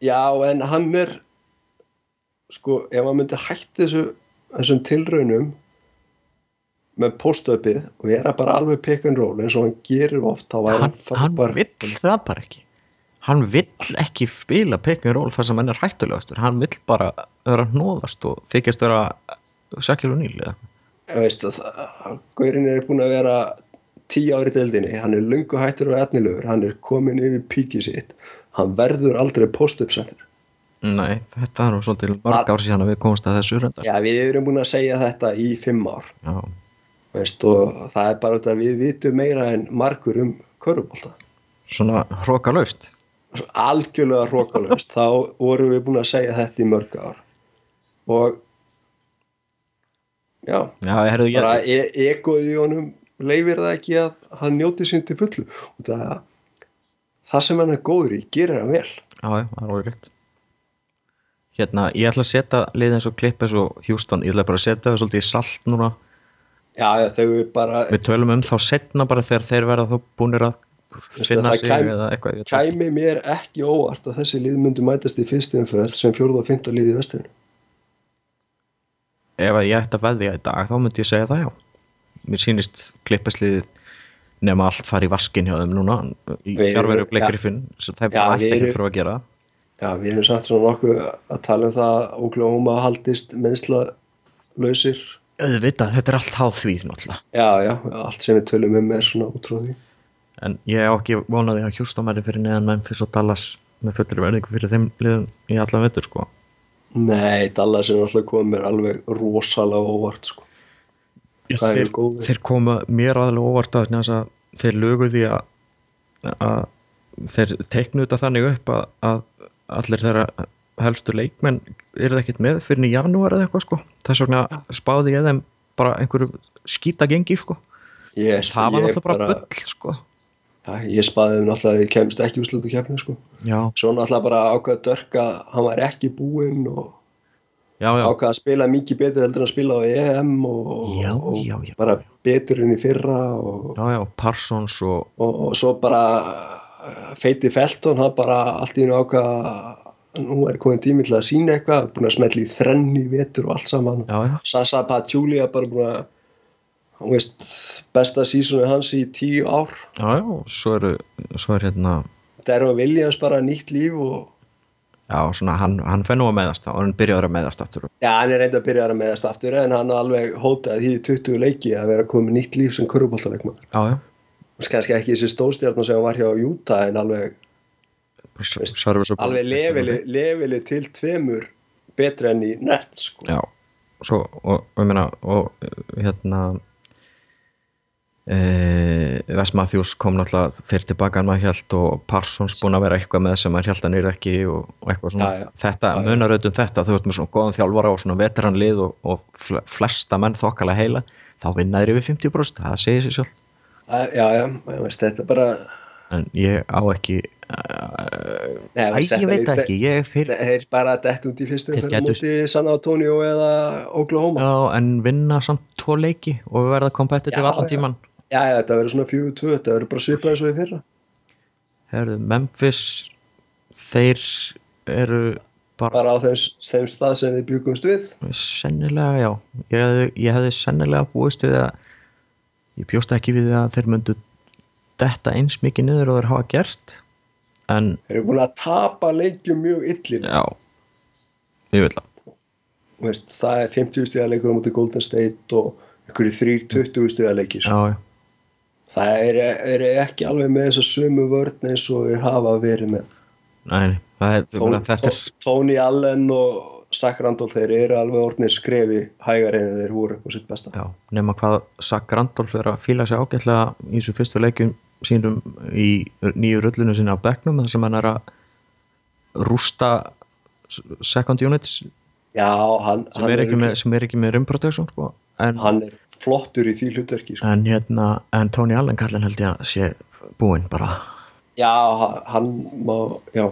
já, en hann er sko, ef hann myndi hætti þessu, þessum tilraunum með post-upið og vera bara alveg pick and roll eins og hann gerir oft þá væri hann, hann vill það bara ekki. Hann vill ekki spila pick and roll þar sem hann er hættulegastur. Hann vill bara vera hnóðast og þykjast vera O'Neal eða? Eitthvað. Ég veist að Gaurin er búin að vera tíu ári deildinni, hann er lungu hættur og efnilegur, hann er komin yfir píkið sitt. Hann verður aldrei post-up center nei, þetta er nú svolítið mörg ár síðan að við komumst að þessu reyndar. Já, við erum búin að segja þetta í fimm ár. Já, veist, og það er bara þetta við vitum meira en margur um körubólta svona hrókalaust algjörlega hrókalöst þá vorum við búin að segja þetta í mörg ár. Og já, Já, ég, bara e egoð í honum leifir það ekki að hann njóti sín til fullu. Og það, það sem hann er góður í gerir hann vel. Já, það er alveg rétt. Hérna, ég ætla að setja liðið eins og Klippes og Houston, ég ætla bara að setja það svolítið í salt núna já, þau er bara Við tölum um þá setna bara þegar þeir verða þá búnir að finna það sig kæm- eða eitthvað ekki. kæmi mér ekki óvart að þessi lið myndu mætast í fyrstu umferð sem fjórða og fymta lið í vesturinn Ef að ég ætti að veðja í dag þá myndi ég segja það já Mér sýnist Klippesliðið nema allt fari í vaskin hjá þeim núna í Við- fjárveru ja. Bleikriffin sem þeir Já, bara við ekki erum- að að gera já, við erum satt svona nokkuð að tala um það að Oklahoma haldist meðsla lausir Auðvitað, þetta er allt háð því náttúrulega já, já, allt sem við tölum um er svona út frá því En ég á ekki vonaði að Houston væri fyrir neðan Memphis og Dallas með fullri verðingu fyrir þeim liðum í allan vettur sko. nei, Dallas er alltaf komið alveg rosalega óvart sko. Er þeir, þeir koma mér aðalega óvart að, þess að þeir lögu því að, að þeir teiknu þetta þannig upp að, að allir þeirra helstu leikmenn eru ekkert með fyrir í janúar eða eitthvað sko. þess vegna spáði ég þeim bara einhverju skýta gengi sko. ég, það var ég náttúrulega bara bull sko. já, ég spaði um alltaf að þið kemst ekki úrslutu keppni sko. já, svo náttúrulega bara ákveða dörk að hann var ekki búinn og já, já, ákveða að spila mikið betur heldur en að spila á EM og, Já, og bara betur enn í fyrra og, já, já Parsons og og, og svo bara uh, feiti Felton, hann bara allt í einu ákveða nú er komin tími til að sína eitthvað búin að smetli í þrenn í vetur og allt saman. Já, já, Sasa Pachulia bara búin að hann veist, besta sísonu hans í tíu ár. Já, já, svo eru svo er hérna Darren Williams bara nýtt líf og Já, svona hann, hann fenn nú að meðast og hann byrjaður að meðast aftur. Já, hann er reynda að byrja að meðast aftur en hann alveg hótaði því í 20 leiki að vera komið nýtt líf sem kurubóltaleikmaður Já, já, kannski ekki þessi stóðstjarnar sem hann var hjá Utah en alveg, alveg leveli, leveli til tveimur betra enn í nett sko. Já, svo og, og ég meina og uh, hérna e, Wes Matthews kom náttúrulega fyrir tilbaka en maður held og Parsons búin að vera eitthvað með sem maður held að nýr ekki og, og eitthvað svona Já, já. þetta Já, já. munar auðvitað um þetta þú ert með svona góðan þjálfara og svona veteranlið og, og fl- flesta menn þokkalega heila þá vinna þeir yfir 50% það segir sér sjálf já, já, ég veist, þetta bara en ég á ekki Nei, Æ, ég veit ekki ég fyrir þeir bara dett út í fyrstum fyrir gætu- móti San Antonio eða Oklahoma. Já, en vinna samt tvo leiki og verða kompetitiv allan tíman já, já, þetta verður svona 4-2 þetta verður bara svipað eins og í fyrra. Herðu, Memphis þeir eru bara, bara á þeim, þeim stað sem við bjúkumst við. Sennilega, já. Ég hefði, ég hefði sennilega búist við að ég bjóst ekki við að þeir myndu detta eins mikið niður og þeir hafa gert en þeir eru búin að tapa leikjum mjög illilega já ég vil að Þú veist, það er 50 stiga leikur á móti Golden State og ykkur í 3-20 stiga leiki sko. já, já, það er, er ekki alveg með þessa sömu vörn eins og þeir hafa verið með. Það er, Tón, er Tony Allen og Zach Randolph þeir eru alveg orðnir skrefi hægar en þeir voru upp á sitt besta. Já, nema hvað Zach Randolph er að fíla sig ágætlega í þessu fyrstu leikjum sínum í nýju rullinu sinni á bekknum þar sem hann er að rústa second units já, hann, sem hann, er ekki með, sem er ekki með rim protection sko. en, hann er flottur í því hlutverki sko. en hérna en Tony Allen kallin held ég að sé búinn bara já, ha- hann má já,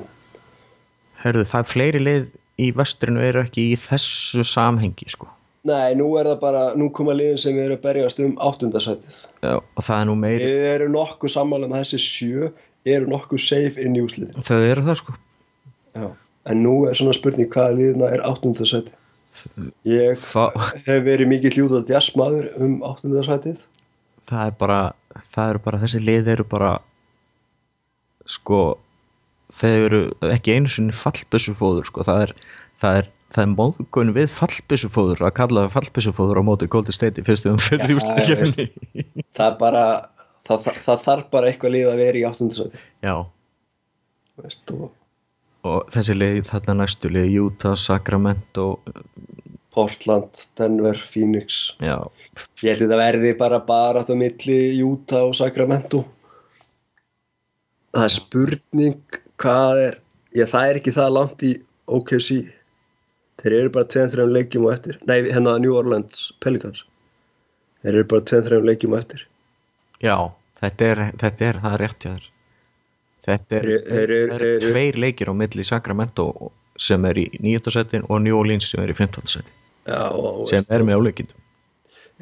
Herðu, það er fleiri lið í vestrinu eru ekki í þessu samhengi sko. Nei, nú er það bara nú koma liðin sem eru að berjast um áttundasætið. Já, og það er nú meiri við erum nokkuð sammála með þessi sjö eru nokkuð safe inn í úsliðin þau eru það sko. Já. en nú er svona spurning hvaða liðina er áttundasætið. Ég Fá, hef verið mikið hljóðað jazzmaður um áttundasætið. Það er bara það eru bara, þessi lið eru bara sko þeir eru ekki einu sinni fallbyssufóður sko, það er það er, það er móðgun við fallbyssufóður að kalla það fallbyssufóður á móti Golden State í fyrstu umfyrði úrstakefni það bara það, það, það þarf bara eitthvað lið að vera í áttundasætið Já, veist, og og þessi lið þarna næstu lið Utah, Sacramento Portland, Denver, Phoenix. Já, ég held að þetta verði bara bara á milli Utah og Sacramento. Það er spurning hvað er já það er ekki það langt í OKC þeir eru bara 2-3 leikjum og eftir. Nei, hérna New Orleans Pelicans. Þeir eru bara 2-3 leikjum og eftir. Já, þetta er, þetta er, það er rétt hjá þér. Þetta er, Þeir- þeir þeir eru tveir leikir á milli Sacramento sem er í 9. setin og New Orleans sem er í 15. setin já, og, sem er með áleikindum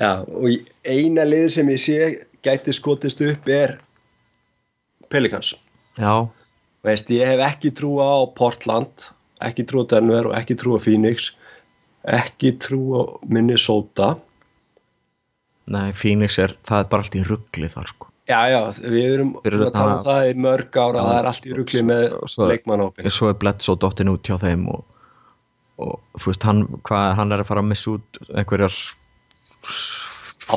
já, og eina lið sem ég sé gæti skotist upp er Pelicans. Já, Veist, ég hef ekki trú á Portland, ekki trú á Denver og ekki trú á Phoenix, ekki trú á Minnesota. nei, Phoenix er það er bara allt í ruggli þar sko Já, já, við erum Fyrir að tala um það í mörg ára, það er allt í rugli með leikmannhópin. svo er Bledsoe dottin út hjá þeim og, og þú veist, hann, hvað, hann er að fara að missa út einhverjar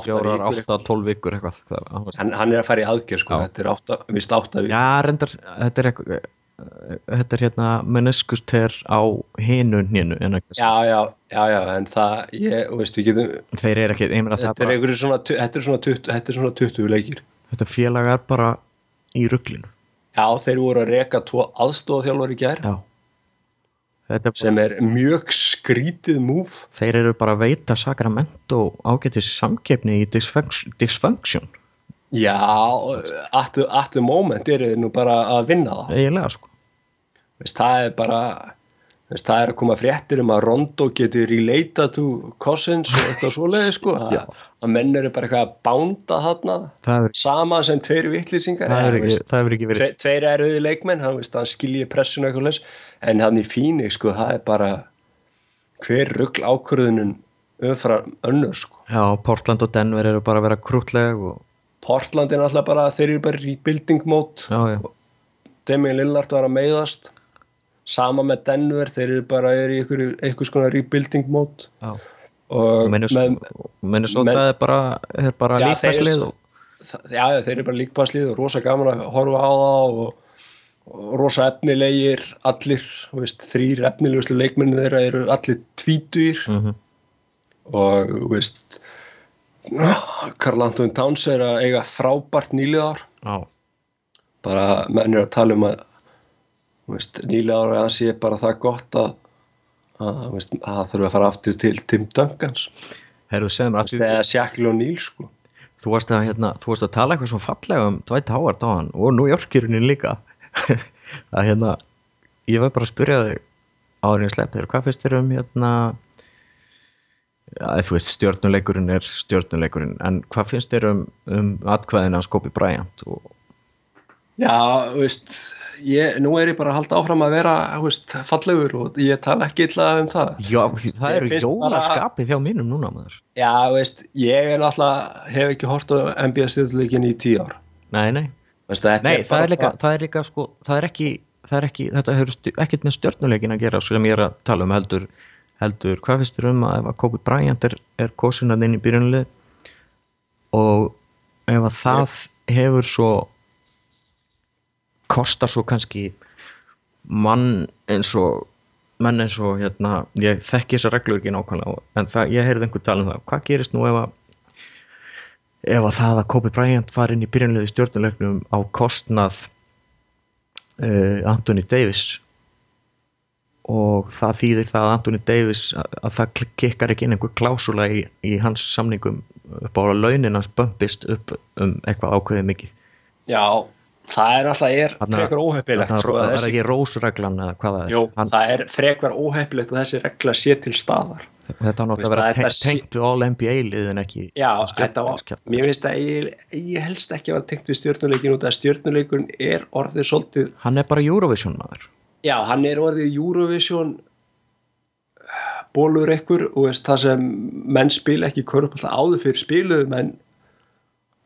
fjórar, vikur, átta, tólf vikur eitthvað hann Hann, er að fara í aðgjör, sko, Já. þetta er átta, vist átta við. Já, reyndar, þetta er eitthvað þetta er hérna meniskuster á hinu hinu já, já, já, já, en það, ég, veist, við getum, þeir eru ekki, ég meina það þetta er svona, þetta er svona 20, þetta er svona 20 leikir. þetta félag er bara í rugglinu Já, þeir voru að reka tvo aðstofþjálfar í gær, Já þetta er sem er mjög skrítið múf. þeir eru bara að veita Sacramento ágætis samkeppni í dysfunction Já, at the, at the moment eru þeir nú bara að vinna það. eiginlega sko Veist, það er bara veist, það er að koma fréttir um að Rondo geti relata to Cousins og eitthvað svoleiði sko. Að, að menn eru bara eitthvað að bánda þarna. Sama sem tveir vittlýsingar það er, ekki, það er ekki verið tve, tveir eruði leikmenn hann, hann skilji pressuna eitthvað leys en hann í fíni sko það er bara hver rugl ákvörðunum umfram önnur sko. Já, Portland og Denver eru bara að vera krútleg og Portland er náttúrulega bara þeir eru bara í building mode. Já, já, Demi Lillard var að meiðast sama með Denver þeir eru bara er í einhvers konar rebuilding já. og Minnesota, er bara, bara líkvæslið svo- og já, þeir eru bara líkbáslið og rosa gaman að horfa á það og, og rosa efnilegir allir, þú veist, þrýr efnileguslu leikmenni þeirra eru allir tvítugir mm og þú veist Karl Anton Towns er að eiga frábært nýliðar já, bara menn er að tala um að veist, nýliðar að hann sé bara það gott að að, að það þurfa að fara aftur til Tim Duncans. Að eða Shaquille O'Neal sko. Þú varst að, hérna, þú varst að tala eitthvað svo fallega um Dwight Howard á hann og New Yorkirunni líka. Að hérna ég var bara að spyrja þig en ég sleppir, hvað finnst þér um hérna ja, þú veist stjórnuleikurinn er stjórnuleikurinn en hvað finnst þér um, um atkvæðina að Skopi Bryant og, Já, veist, ég, nú er ég bara að halda áfram að vera, veist, fallegur og ég tala ekki illa um það. já, það eru jólaskapið hjá mínum núna maður Já, veist, ég er náttúrulega, hef ekki hort á NBA stjórnuleikin í tíu ár. nei, nei, Veist, nei það er líka, það er líka sko, það er ekki, það er ekki þetta hefur ekkert með stjórnuleikin að gera sem ég er að tala um heldur heldur, hvað finnst þér um að ef að Kobe Bryant er, er kosinað inn í byrjunlið og ef að það hefur svo kostar svo kannski mann eins og menn eins og hérna ég þekki þessa reglur ekki nákvæmlega en það, ég heyrði einhver tala um það. Hvað gerist nú ef að ef að það að Kobe Bryant fari inn í byrjunlið í stjórnuleiknum á kostnað uh, Anthony Davis? Og það þýðir það að Anthony Davis að, að það kikkar ekki inn einhver klásula í, í hans samningum upp á launin hans bömpist upp um eitthvað ákveðið mikið. Já, það er alltaf, er Þarna- frekar óheppilegt, Þarna sko, er að það þessi, ekki rósreglan eða hvað það er? Jú, Hann, það er frekar óheppilegt að þessi regla sé til staðar. þetta á náttúrulega Veist, að vera tengt, all NBA liðin ekki Já, þetta var, mér finnst að ég, ég helst ekki að vera tengt við stjórnuleikin út að stjórnuleikurinn er orðið svolítið hann er bara Eurovision maður. Já, hann er orðið Eurovision bólur ekkur og veist, það sem menn spila ekki körfubólta áður fyrir spiluðu menn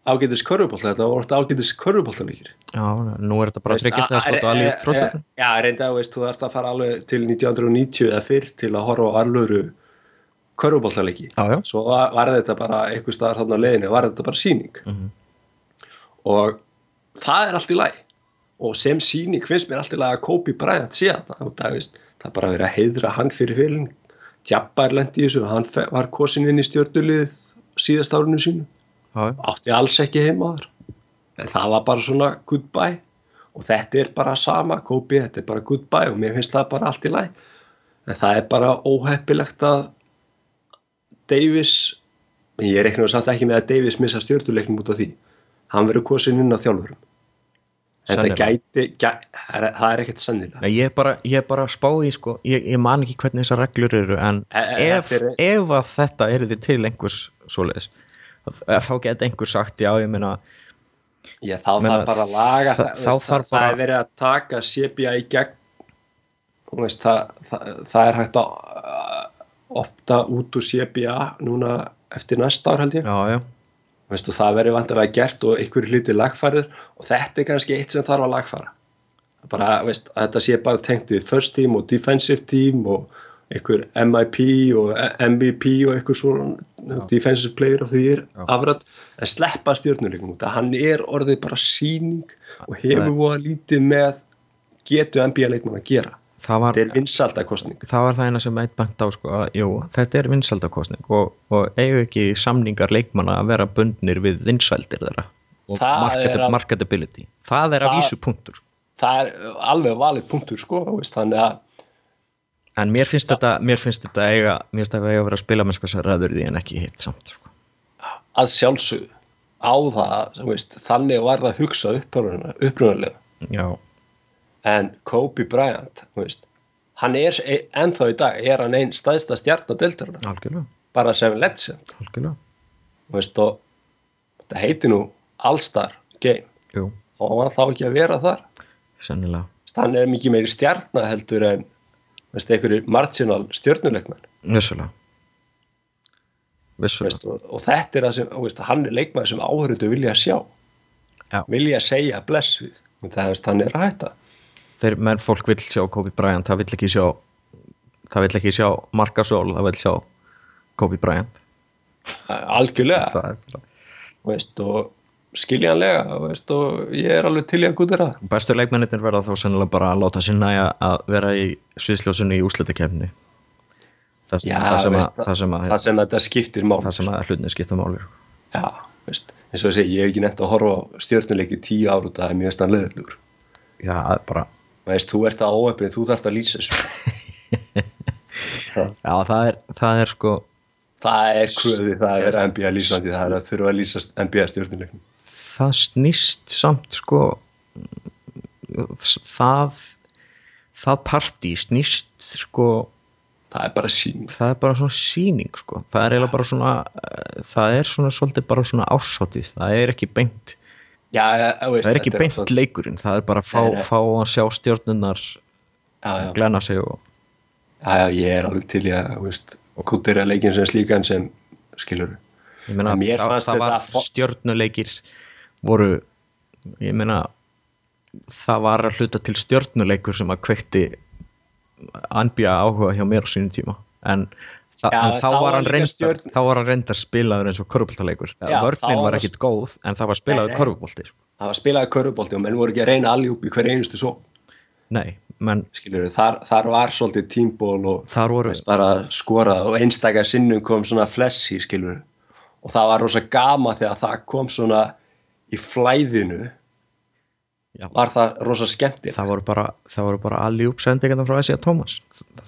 ágætis körfubólta, þetta var orðið ágætis körfubóltalíkir. já, nú er þetta bara tryggist að skota alveg e, tróttur Já, reynda, veist, þú þarfst að fara alveg til 1990 eða fyrr til að horfa á alvöru já, Svo var, þetta bara einhver staðar hann á leiðinni, var þetta bara síning. Mhm. Og það er allt í lagi. Og sem síning finnst mér allt í lagi að Kobe Bryant sé. Og það, veist, það er bara verið að heiðra hann fyrir félinn. Jabbar lendi í þessu, hann var kosin inn í stjórnuliðið síðast árinu sínu. Átti alls ekki heima þar. En það var bara svona goodbye. Og þetta er bara sama, Kobe, þetta er bara goodbye og mér finnst það bara allt í lagi. en það er bara óheppilegt að Davis ég reikna nú samt ekki með að Davis missa stjórnuleiknum út af því hann verður kosin inn á þjálfurum en Sennilega. gæti, gæti það er- er ekkert sannilega Nei, ég er bara, ég bara að spá í sko, ég, ég man ekki hvernig þessar reglur eru en E- e- ef, þetta er- ef að þetta eru þið til einhvers svoleiðis þá get einhver sagt já ég meina Já, þá Meina, þarf bara að laga þa- veist, það, bara- það er verið að taka sepja í gegn. Veist, það, það, það er hægt að uh, opta út úr sepja núna eftir næsta ár held ég. Já já, veist, það verður vantilega gert og einhverju hluti lagfærið og þetta er kannski eitt sem þarf að lagfæra. Bara, þetta sé bara tengt við first team og defensive team og einhver MIP og MVP og einhver svona defensive player of the year afrætt, en sleppa stjórnuleikum út að hann er orðið bara síning og hefur voða lítið með getu NBA leikmann að gera. Það var þetta er vinsaldakostning það var það eina sem eitt bent á sko, að, jú, þetta er vinsaldakostning og, og eigu ekki samningar leikmanna að vera bundnir við vinsældir þeirra og Það market, er að- marketability. Það er að Það- vísu punktur það er alveg valið punktur sko, veist, þannig að en mér finnst þetta, mér finnst þetta eiga, mér finnst þetta eiga að vera að spila sko ræður því en ekki hitt samt sko. að sjálfsögðu. Á það, veist, þannig var það hugsað upprunalega já, en Kobe Bryant veist, hann er e- ennþá í dag er hann einn staðsta algjörlega, bara sem legend. Veist, og þetta heitir nú All-Star Game. Jú, og hann var þá ekki að vera þar? Sennilega. Hann er mikið meiri stjarna heldur en veist, einhverju marginal stjörnuleikmenn? Vissulega. Vissulega, veist, og, og þetta er það sem veist, hann er leikmaður sem áhörundu vilja sjá. Já. vilja segja bless við. Hann er að hætta. Þeir, menn fólk vill sjá Kobe Bryant það vill ekki sjá það vill ekki sjá Marcasol, það vill sjá Kobe Bryant. Algjörlega. Það er bara þú veist, og skiljanlega veist, og ég er alveg til í að gúta það. Bestu leikmennir verða þá sennilega bara að láta næja að vera í sviðsljósunni í úslitakefni það, það, sem að, það, sem að, sem þetta skiptir mál það sem að hlutin skipta máli já, veist, eins og ég segi, ég hef ekki nefnt að horfa stjórnuleiki tíu ár af það, mér finnst hann leðilegur já, er bara veist, þú ert að óöfnið, þú þarft að lýsa þessu. Já, það er, það er sko það er kröði, það er NBA lýsandi það er að þurfa að lýsa NBA stjórnuleikum það snýst samt sko það það partí snýst sko það er bara sín það er bara svona síning sko. Það er eiginlega bara svona eh, það er svona svolítið bara svona ásátið það er ekki beint, já, veist, það er ekki beint alltaf- leikurinn. Það er bara að fá, Nei, nei. fá að sjá stjórnunar glenna sig og já, já, ég er alveg til í að kútera leikin sem slíkan sem skilur ég meina það, fannst það var stjörnuleikir voru ég meina það var að hluta til stjörnuleikur sem að kveikti anbja áhuga hjá mér á sínum tíma. En, þa Já, en þá, þá var reyndar stjörn- þá var hann reyndar spilaður eins og þá vörfnin var ekkit góð en það var spilaður körfubólti sko. það var spilaði körfubolti og menn voru ekki að reyna alljúp í hver einustu svo. Nei, menn skilur þar, þar var svolítið tímból og skorað og einstaka sinnum kom svona fleshi skilur og það var rosa gama þegar það kom svona í flæðinu Já. var það rosa skemmtir það voru bara, bara alljúp sendingarna frá Esja Tómas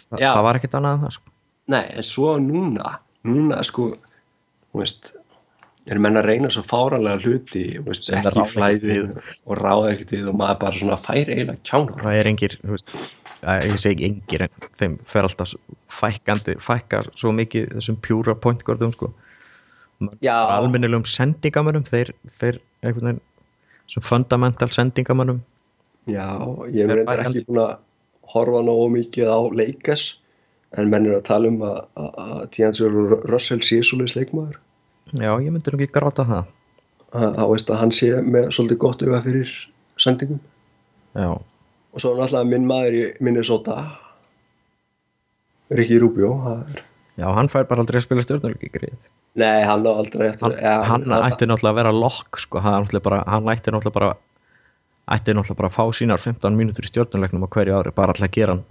það, það var ekkit annað en það sko. nei en svo núna núna sko veist eru menn að reyna svo fáranlega hluti veist, ekki ekkert og ráða ekkert við og maður bara svona fær eiginlega kjánar það er engir þú veist, ég segi engir en þeim fer alltaf fækkandi fækkar svo mikið þessum pjúra pointgordum sko. Já. almennilegum sendingamönnum þeir, þeir einhvern veginn sem fundamental sendingamönnum. Já, ég Er reyndar ekki búin að horfa nógu mikið á leikas en menn er að tala um að, D'Angelo Russell sé svoleiðis leikmaður. Já, ég myndi nú ekki gráta það. Að, að, veist, að hann sé með svolítið gott auga fyrir sendingum. Já, og svo er náttúrulega minn maður í Minnesota Ricky Rubio það er, já, hann fær bara aldrei að spila stjórnuleiki grið. Nei, hann á aldrei eftir hann, ja, hann það- ætti náttúrulega að vera lokk sko, hann, ætti bara, hann ætti náttúrulega bara ætti náttúrulega bara að fá sínar 15 mínútur í stjórnuleiknum á hverju ári bara alltaf að gera hann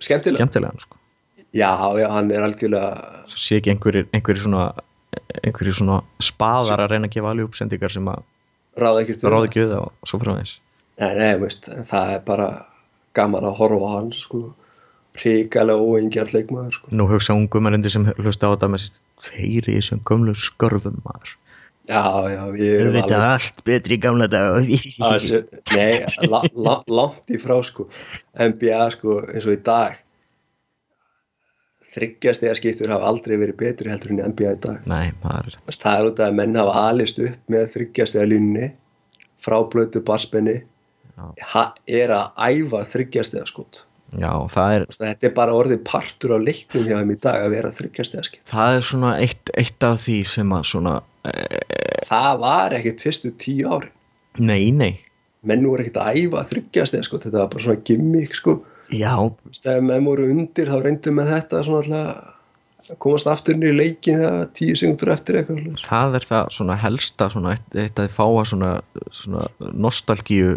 Skemmtilega skemmtilegan sko. Já, já, hann er algjörlega sé ekki einhverjir, einhverjir svona einhverjir svona spaðar að reyna að gefa alveg uppsendingar sem að ráða ekki við það og svo frá þess Nei, nei, veist, það er bara gaman að horfa á hann sko. Ríkalega óengjarn leikmaður sko. nú hugsa ungumærendi sem hlusta á þetta með þeir í þessum gömlu skörfum maður. Já, já, við erum veit allt betri í gamla dag nei, la, la, langt í frá sko. NBA sko eins og í dag. Þryggjast eða skiptur hafa aldrei verið betri heldur en í NBA í dag. Nei, maður. Það er út af að menn hafa alist upp með þryggjast eða línni frá blötu barspenni er að æfa þryggjast eða skot já, það er þetta er bara orðið partur á leiknum hjá þeim í dag að vera þryggjast eða skot það er svona eitt, eitt af því sem að svona það var ekkert fyrstu tíu ári nei, nei, menn voru ekkert að æfa þryggjast eða skot þetta var bara svona gimmick sko. Já, ef menn voru undir þá reyndu með þetta svona alltaf að komast aftur inn í leikin það tíu segundur eftir eitthvað það er það svona helsta svona eitt, að fáa svona, svona nostalgíu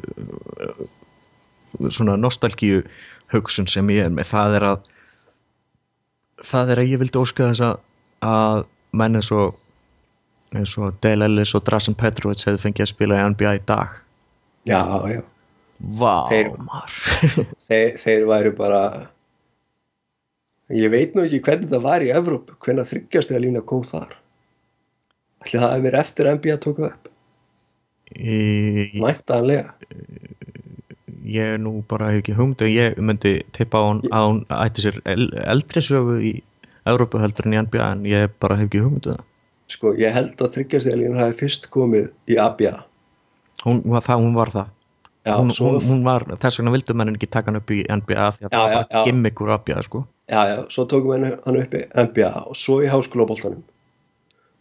svona nostalgíu hugsun sem ég er með það er að það er að ég vildi óska þess að, að menn eins og eins og Dale Ellis og Drazen Petrovic hefði fengið að spila í NBA í dag. Já, já, Vá, Þeir- þeir, þeir væru bara ég veit nú ekki hvernig það var í Evróp hvernig þryggjast eða lína kom þar. Ætli það hefur eftir NBA tók það upp? Í- næntanlega, ég nú bara hef ekki hugmynd en ég myndi tippa á hún að hún ætti sér el, eldri sögu í Evrópu heldur en í NBA en ég bara hef ekki hugmynd um það sko ég held að þryggjast eða lína hafi fyrst komið í ABA hún var það, hún var það. já, hún, svo, hún, hún var, þess vegna vildu menn ekki taka hann upp í NBA því að Já, það var já, bara gimmick úr NBA sko. já, já, svo tókum hann upp í NBA og svo í háskólaboltanum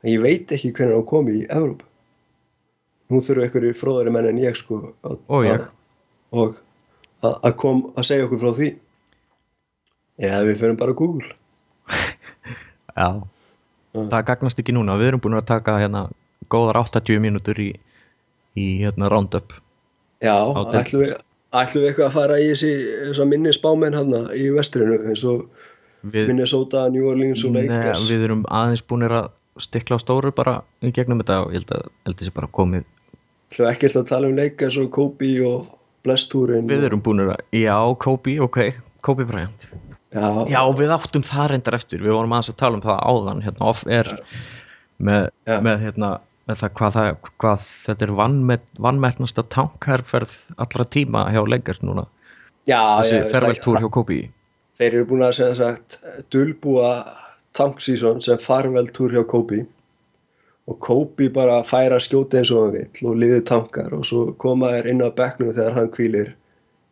en ég veit ekki hvernig hann kom í Evróp nú þurfum einhverju fróðari menn en ég sko að, Og ég. Og að, kom að segja okkur frá því? Eða við fyrir bara Google. Já, það gagnast ekki núna. Við erum búin að taka hérna góðar 80 mínútur í, í hérna roundup. Já, ætlum við ætlum við eitthvað að fara í þessi, þessi minni spámenn hann í vestrinu eins og við, Minnesota, New Orleans og Lakers. við erum aðeins búinir að stikla á stóru bara í gegnum þetta og ég held að, held að sé bara komið. Við ekkert að tala um Lakers og Kobe og Bless-túrin við erum búinir að, já, Kobe, ok. Kobe Bryant. Já, Já, við áttum það reyndar eftir, við vorum aðeins að tala um það áðan, hérna off air með, Já. með hérna með það hvað, það, hvað þetta er vannmet, vannmetnasta tankherferð allra tíma hjá leikars núna. Já, þessi ferveltúr hjá Kobe. Þeir eru búin að segja sagt dulbúa tanksíson sem farveltúr hjá Kobe og Kobe bara færa skjóti eins og hann vill og liðið tankar og svo koma þær inn á bekknum þegar hann kvílir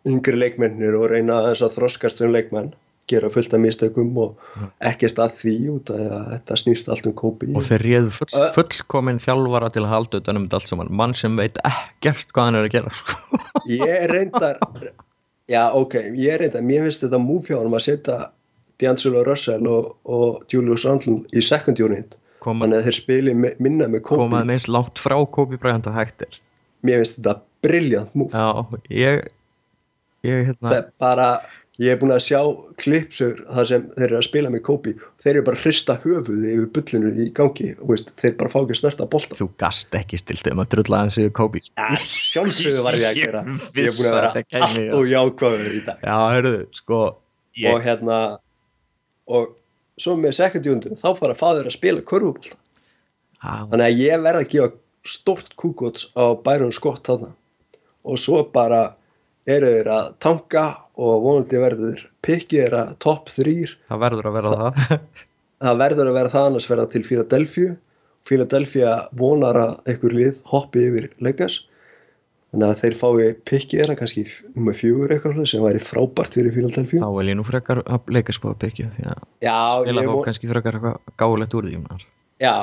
yngri leikmennir og reyna aðeins að þroskast sem leikmenn gera fullt af mistökum og ekkert að því út að þetta snýst allt um Kobe og þeir réðu full, Ö. fullkomin þjálfara til að halda utan um þetta allt saman mann sem veit ekkert hvað hann er að gera sko. ég reyndar já ok, ég reyndar mér finnst þetta múf hjá hann að setja D'Angelo Russell og, og Julius Randle í second unit Koma- þannig að þeir spili minna með Kobe. komaði meins langt frá Kobe Bryant að hægt er mér finnst þetta briljant múf Já, ég ég hérna það er bara, ég er búin að sjá klipsur þar sem þeir eru að spila með Kobe. Og þeir eru bara að hrista höfuði yfir bullinu í gangi og veist, þeir bara fá ekki að snerta bolta þú gast ekki stilt um að drulla hans yfir Kobe. Ja, sjálfsögðu var ég að gera. Ég er búin að að vera allt og jákvæður í dag. Já, hörðu, sko ég, og hérna og svo með unit þá fara þeir að spila körfubolta. Á, þannig að ég verð að gefa stort kúkots á Byron Scott þarna. Og svo bara eru þeir að tanka og vonandi verður pikkið þeirra topp þrýr það verður að vera það það. verður að vera það annars verða til Philadelphia. Philadelphia vonar að einhver lið hoppi yfir Lakers þannig að þeir fái pikkið þeirra kannski nummer fjögur eitthvað sem væri frábært fyrir Philadelphia þá vil ég nú frekar að leika spá að byggja því að já, spila þá kannski frekar eitthvað gáulegt úr því maður. já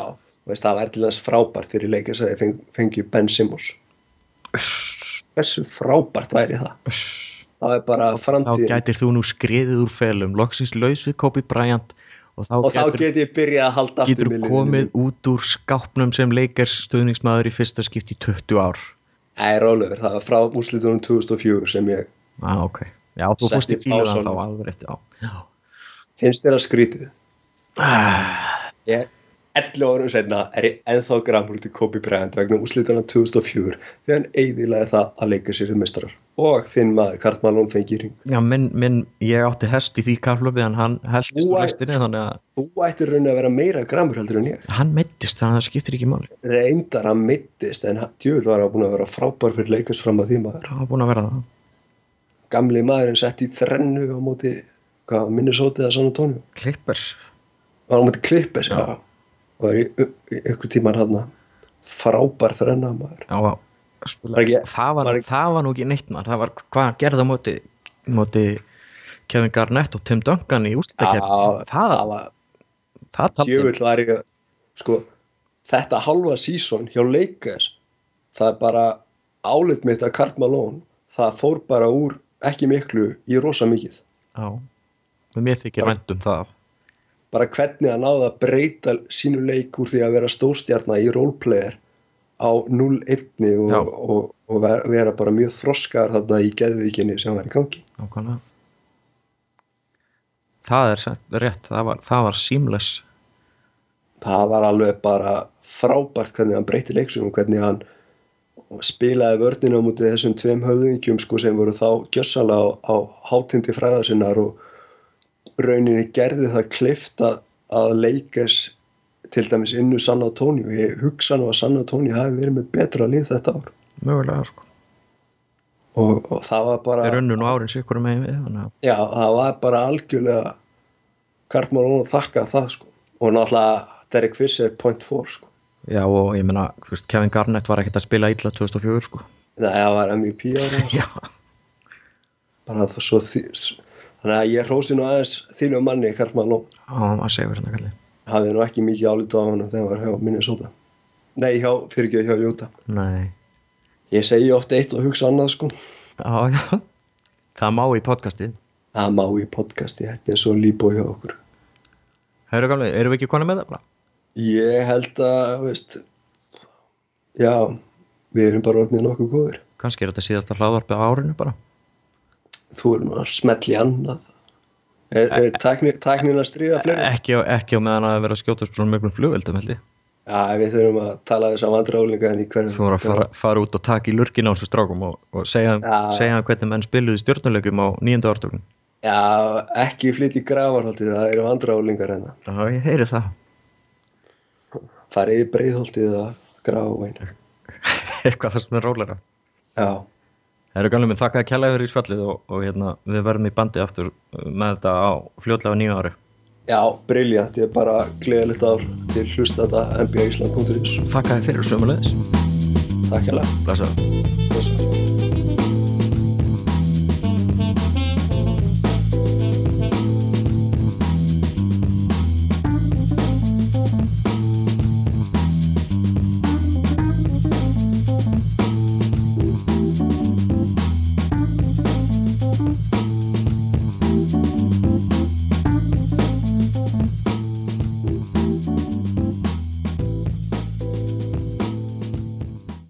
veist, það væri til þess frábært fyrir að þeir feng, fengju Ben Simmons. Hversu frábært væri það? Uss. það er bara þá framtíð gætir þú nú skriðið úr felum loksins laus við Kobe Bryant og þá, og þá gætir, get ég byrjað að halda aftur getur komið út úr skápnum sem leikars stuðningsmaður í fyrsta skipt í 20 ár Nei, rólegur, það var frá úrslitunum 2004 sem ég ah, ok, já þú fórst í fíluðan þá alveg rétt finnst þér að skrítið Ah, ég, 11 árum senna er ég ennþá gramur til Kobe Bryant vegna úslitana 2004 þegar hann eiginlega það að leika sér þið mestrar og þinn maður Karl Malone fengi í ring Já, minn, minn, ég átti hest í því kaflöfi en hann. Heldist úr restinni þannig að þú ættir raunin að vera meira gramur heldur en ég. Hann meittist þannig að það skiptir ekki máli. Reyndar að mittist en djúvel var að búin að vera frábær fyrir leikast fram að því maður. Það var búin að vera það. Gamli maðurinn sett í þrennu á móti hvað, Minnesota eða San Antonio? Clippers. Var á móti Clippers Já. Og ykkur tíman hann frábær þrenna maður Já, spila, Var ekki- það, var, ekki- það var nú ekki neitt maður. Það var hvað hann gerði á móti, móti Kevin Garnett og Tim Duncan í úslitakefni Já, það, það það var ég sko, þetta halva sísón hjá Lakers það er bara álit mitt að Karl Malone það fór bara úr ekki miklu í rosa mikið. Já, með mér þykir Bara- vænt um það bara hvernig hann náði að breyta sínu leik úr því að vera stórstjarnar í roleplayer á 0-1 og, og, og ver- vera bara mjög þroskar þarna í geðvíkinni sem var í gangi. Nákvæmlega. Það er rétt, það var, það var seamless. Það var alveg bara frábært hvernig hann breyti leiksum og hvernig hann spilaði vörnina á mútið þessum tveim höfðingjum sko, sem voru þá gjössala á, á hátindi fræða sinnar og rauninni gerði það klift að, að leikes til dæmis innu San Antonio. Ég hugsa nú að San Antonio hafi verið með betra lið þetta ár. Mögulega sko. Og, og það var bara með já, það var bara algjörlega Kartmar og þakka það sko. Og náttúrulega Derek Fisher point 4 sko. Já og ég veist, Kevin Garnett var ekkert að spila illa 2004 sko. Nei, það var MVP ára Já, bara það svo því þannig að ég hrósi nú aðeins þínu manni Karlmann Ló hann var segur hérna kalli. Hafði nú ekki mikið álítið á hann þegar hann var hjá Minnesota. Nei, hjá, fyrir ekki hjá Júta Nei, ég segi oft eitt og hugsa annað sko. Já, já. Það má í podcastið. Það má í podcasti, þetta er svo líbó hjá okkur. Hæru gamli, erum við ekki konið með það ég held að veist, já við erum bara orðnið nokkuð góður Kannski er þetta síðast að hlaðvarpið á árinu bara þú erum að smetli annað er, er tækni, tæknin að stríða fleiri? Ekki, ekki á meðan að vera að skjóta svona mjög flugveldum held ég. Já, við þurfum að tala en í hverju Þú voru að fara, fara út og taka í lurkin á þessu strákum og, og segja, segja hvernig menn spiluði stjórnuleikum á nýjönda ártökun já, ekki flytt í gravarholtið það eru vandrálingar hérna. Já, ég heyri það. Farið í breiðholtið að grafa Eitthvað það sem er rólega já, Hæru gamli minn þakkaði kjærlega fyrir í spjallið og, og hérna, við verðum í bandi aftur með þetta á fljótlega nýju ári. Já, briljant ég er bara gleðilegt ár til hlustata nbaisland.is Þakkaði fyrir sömulegis takk hjá Blessaður. Lag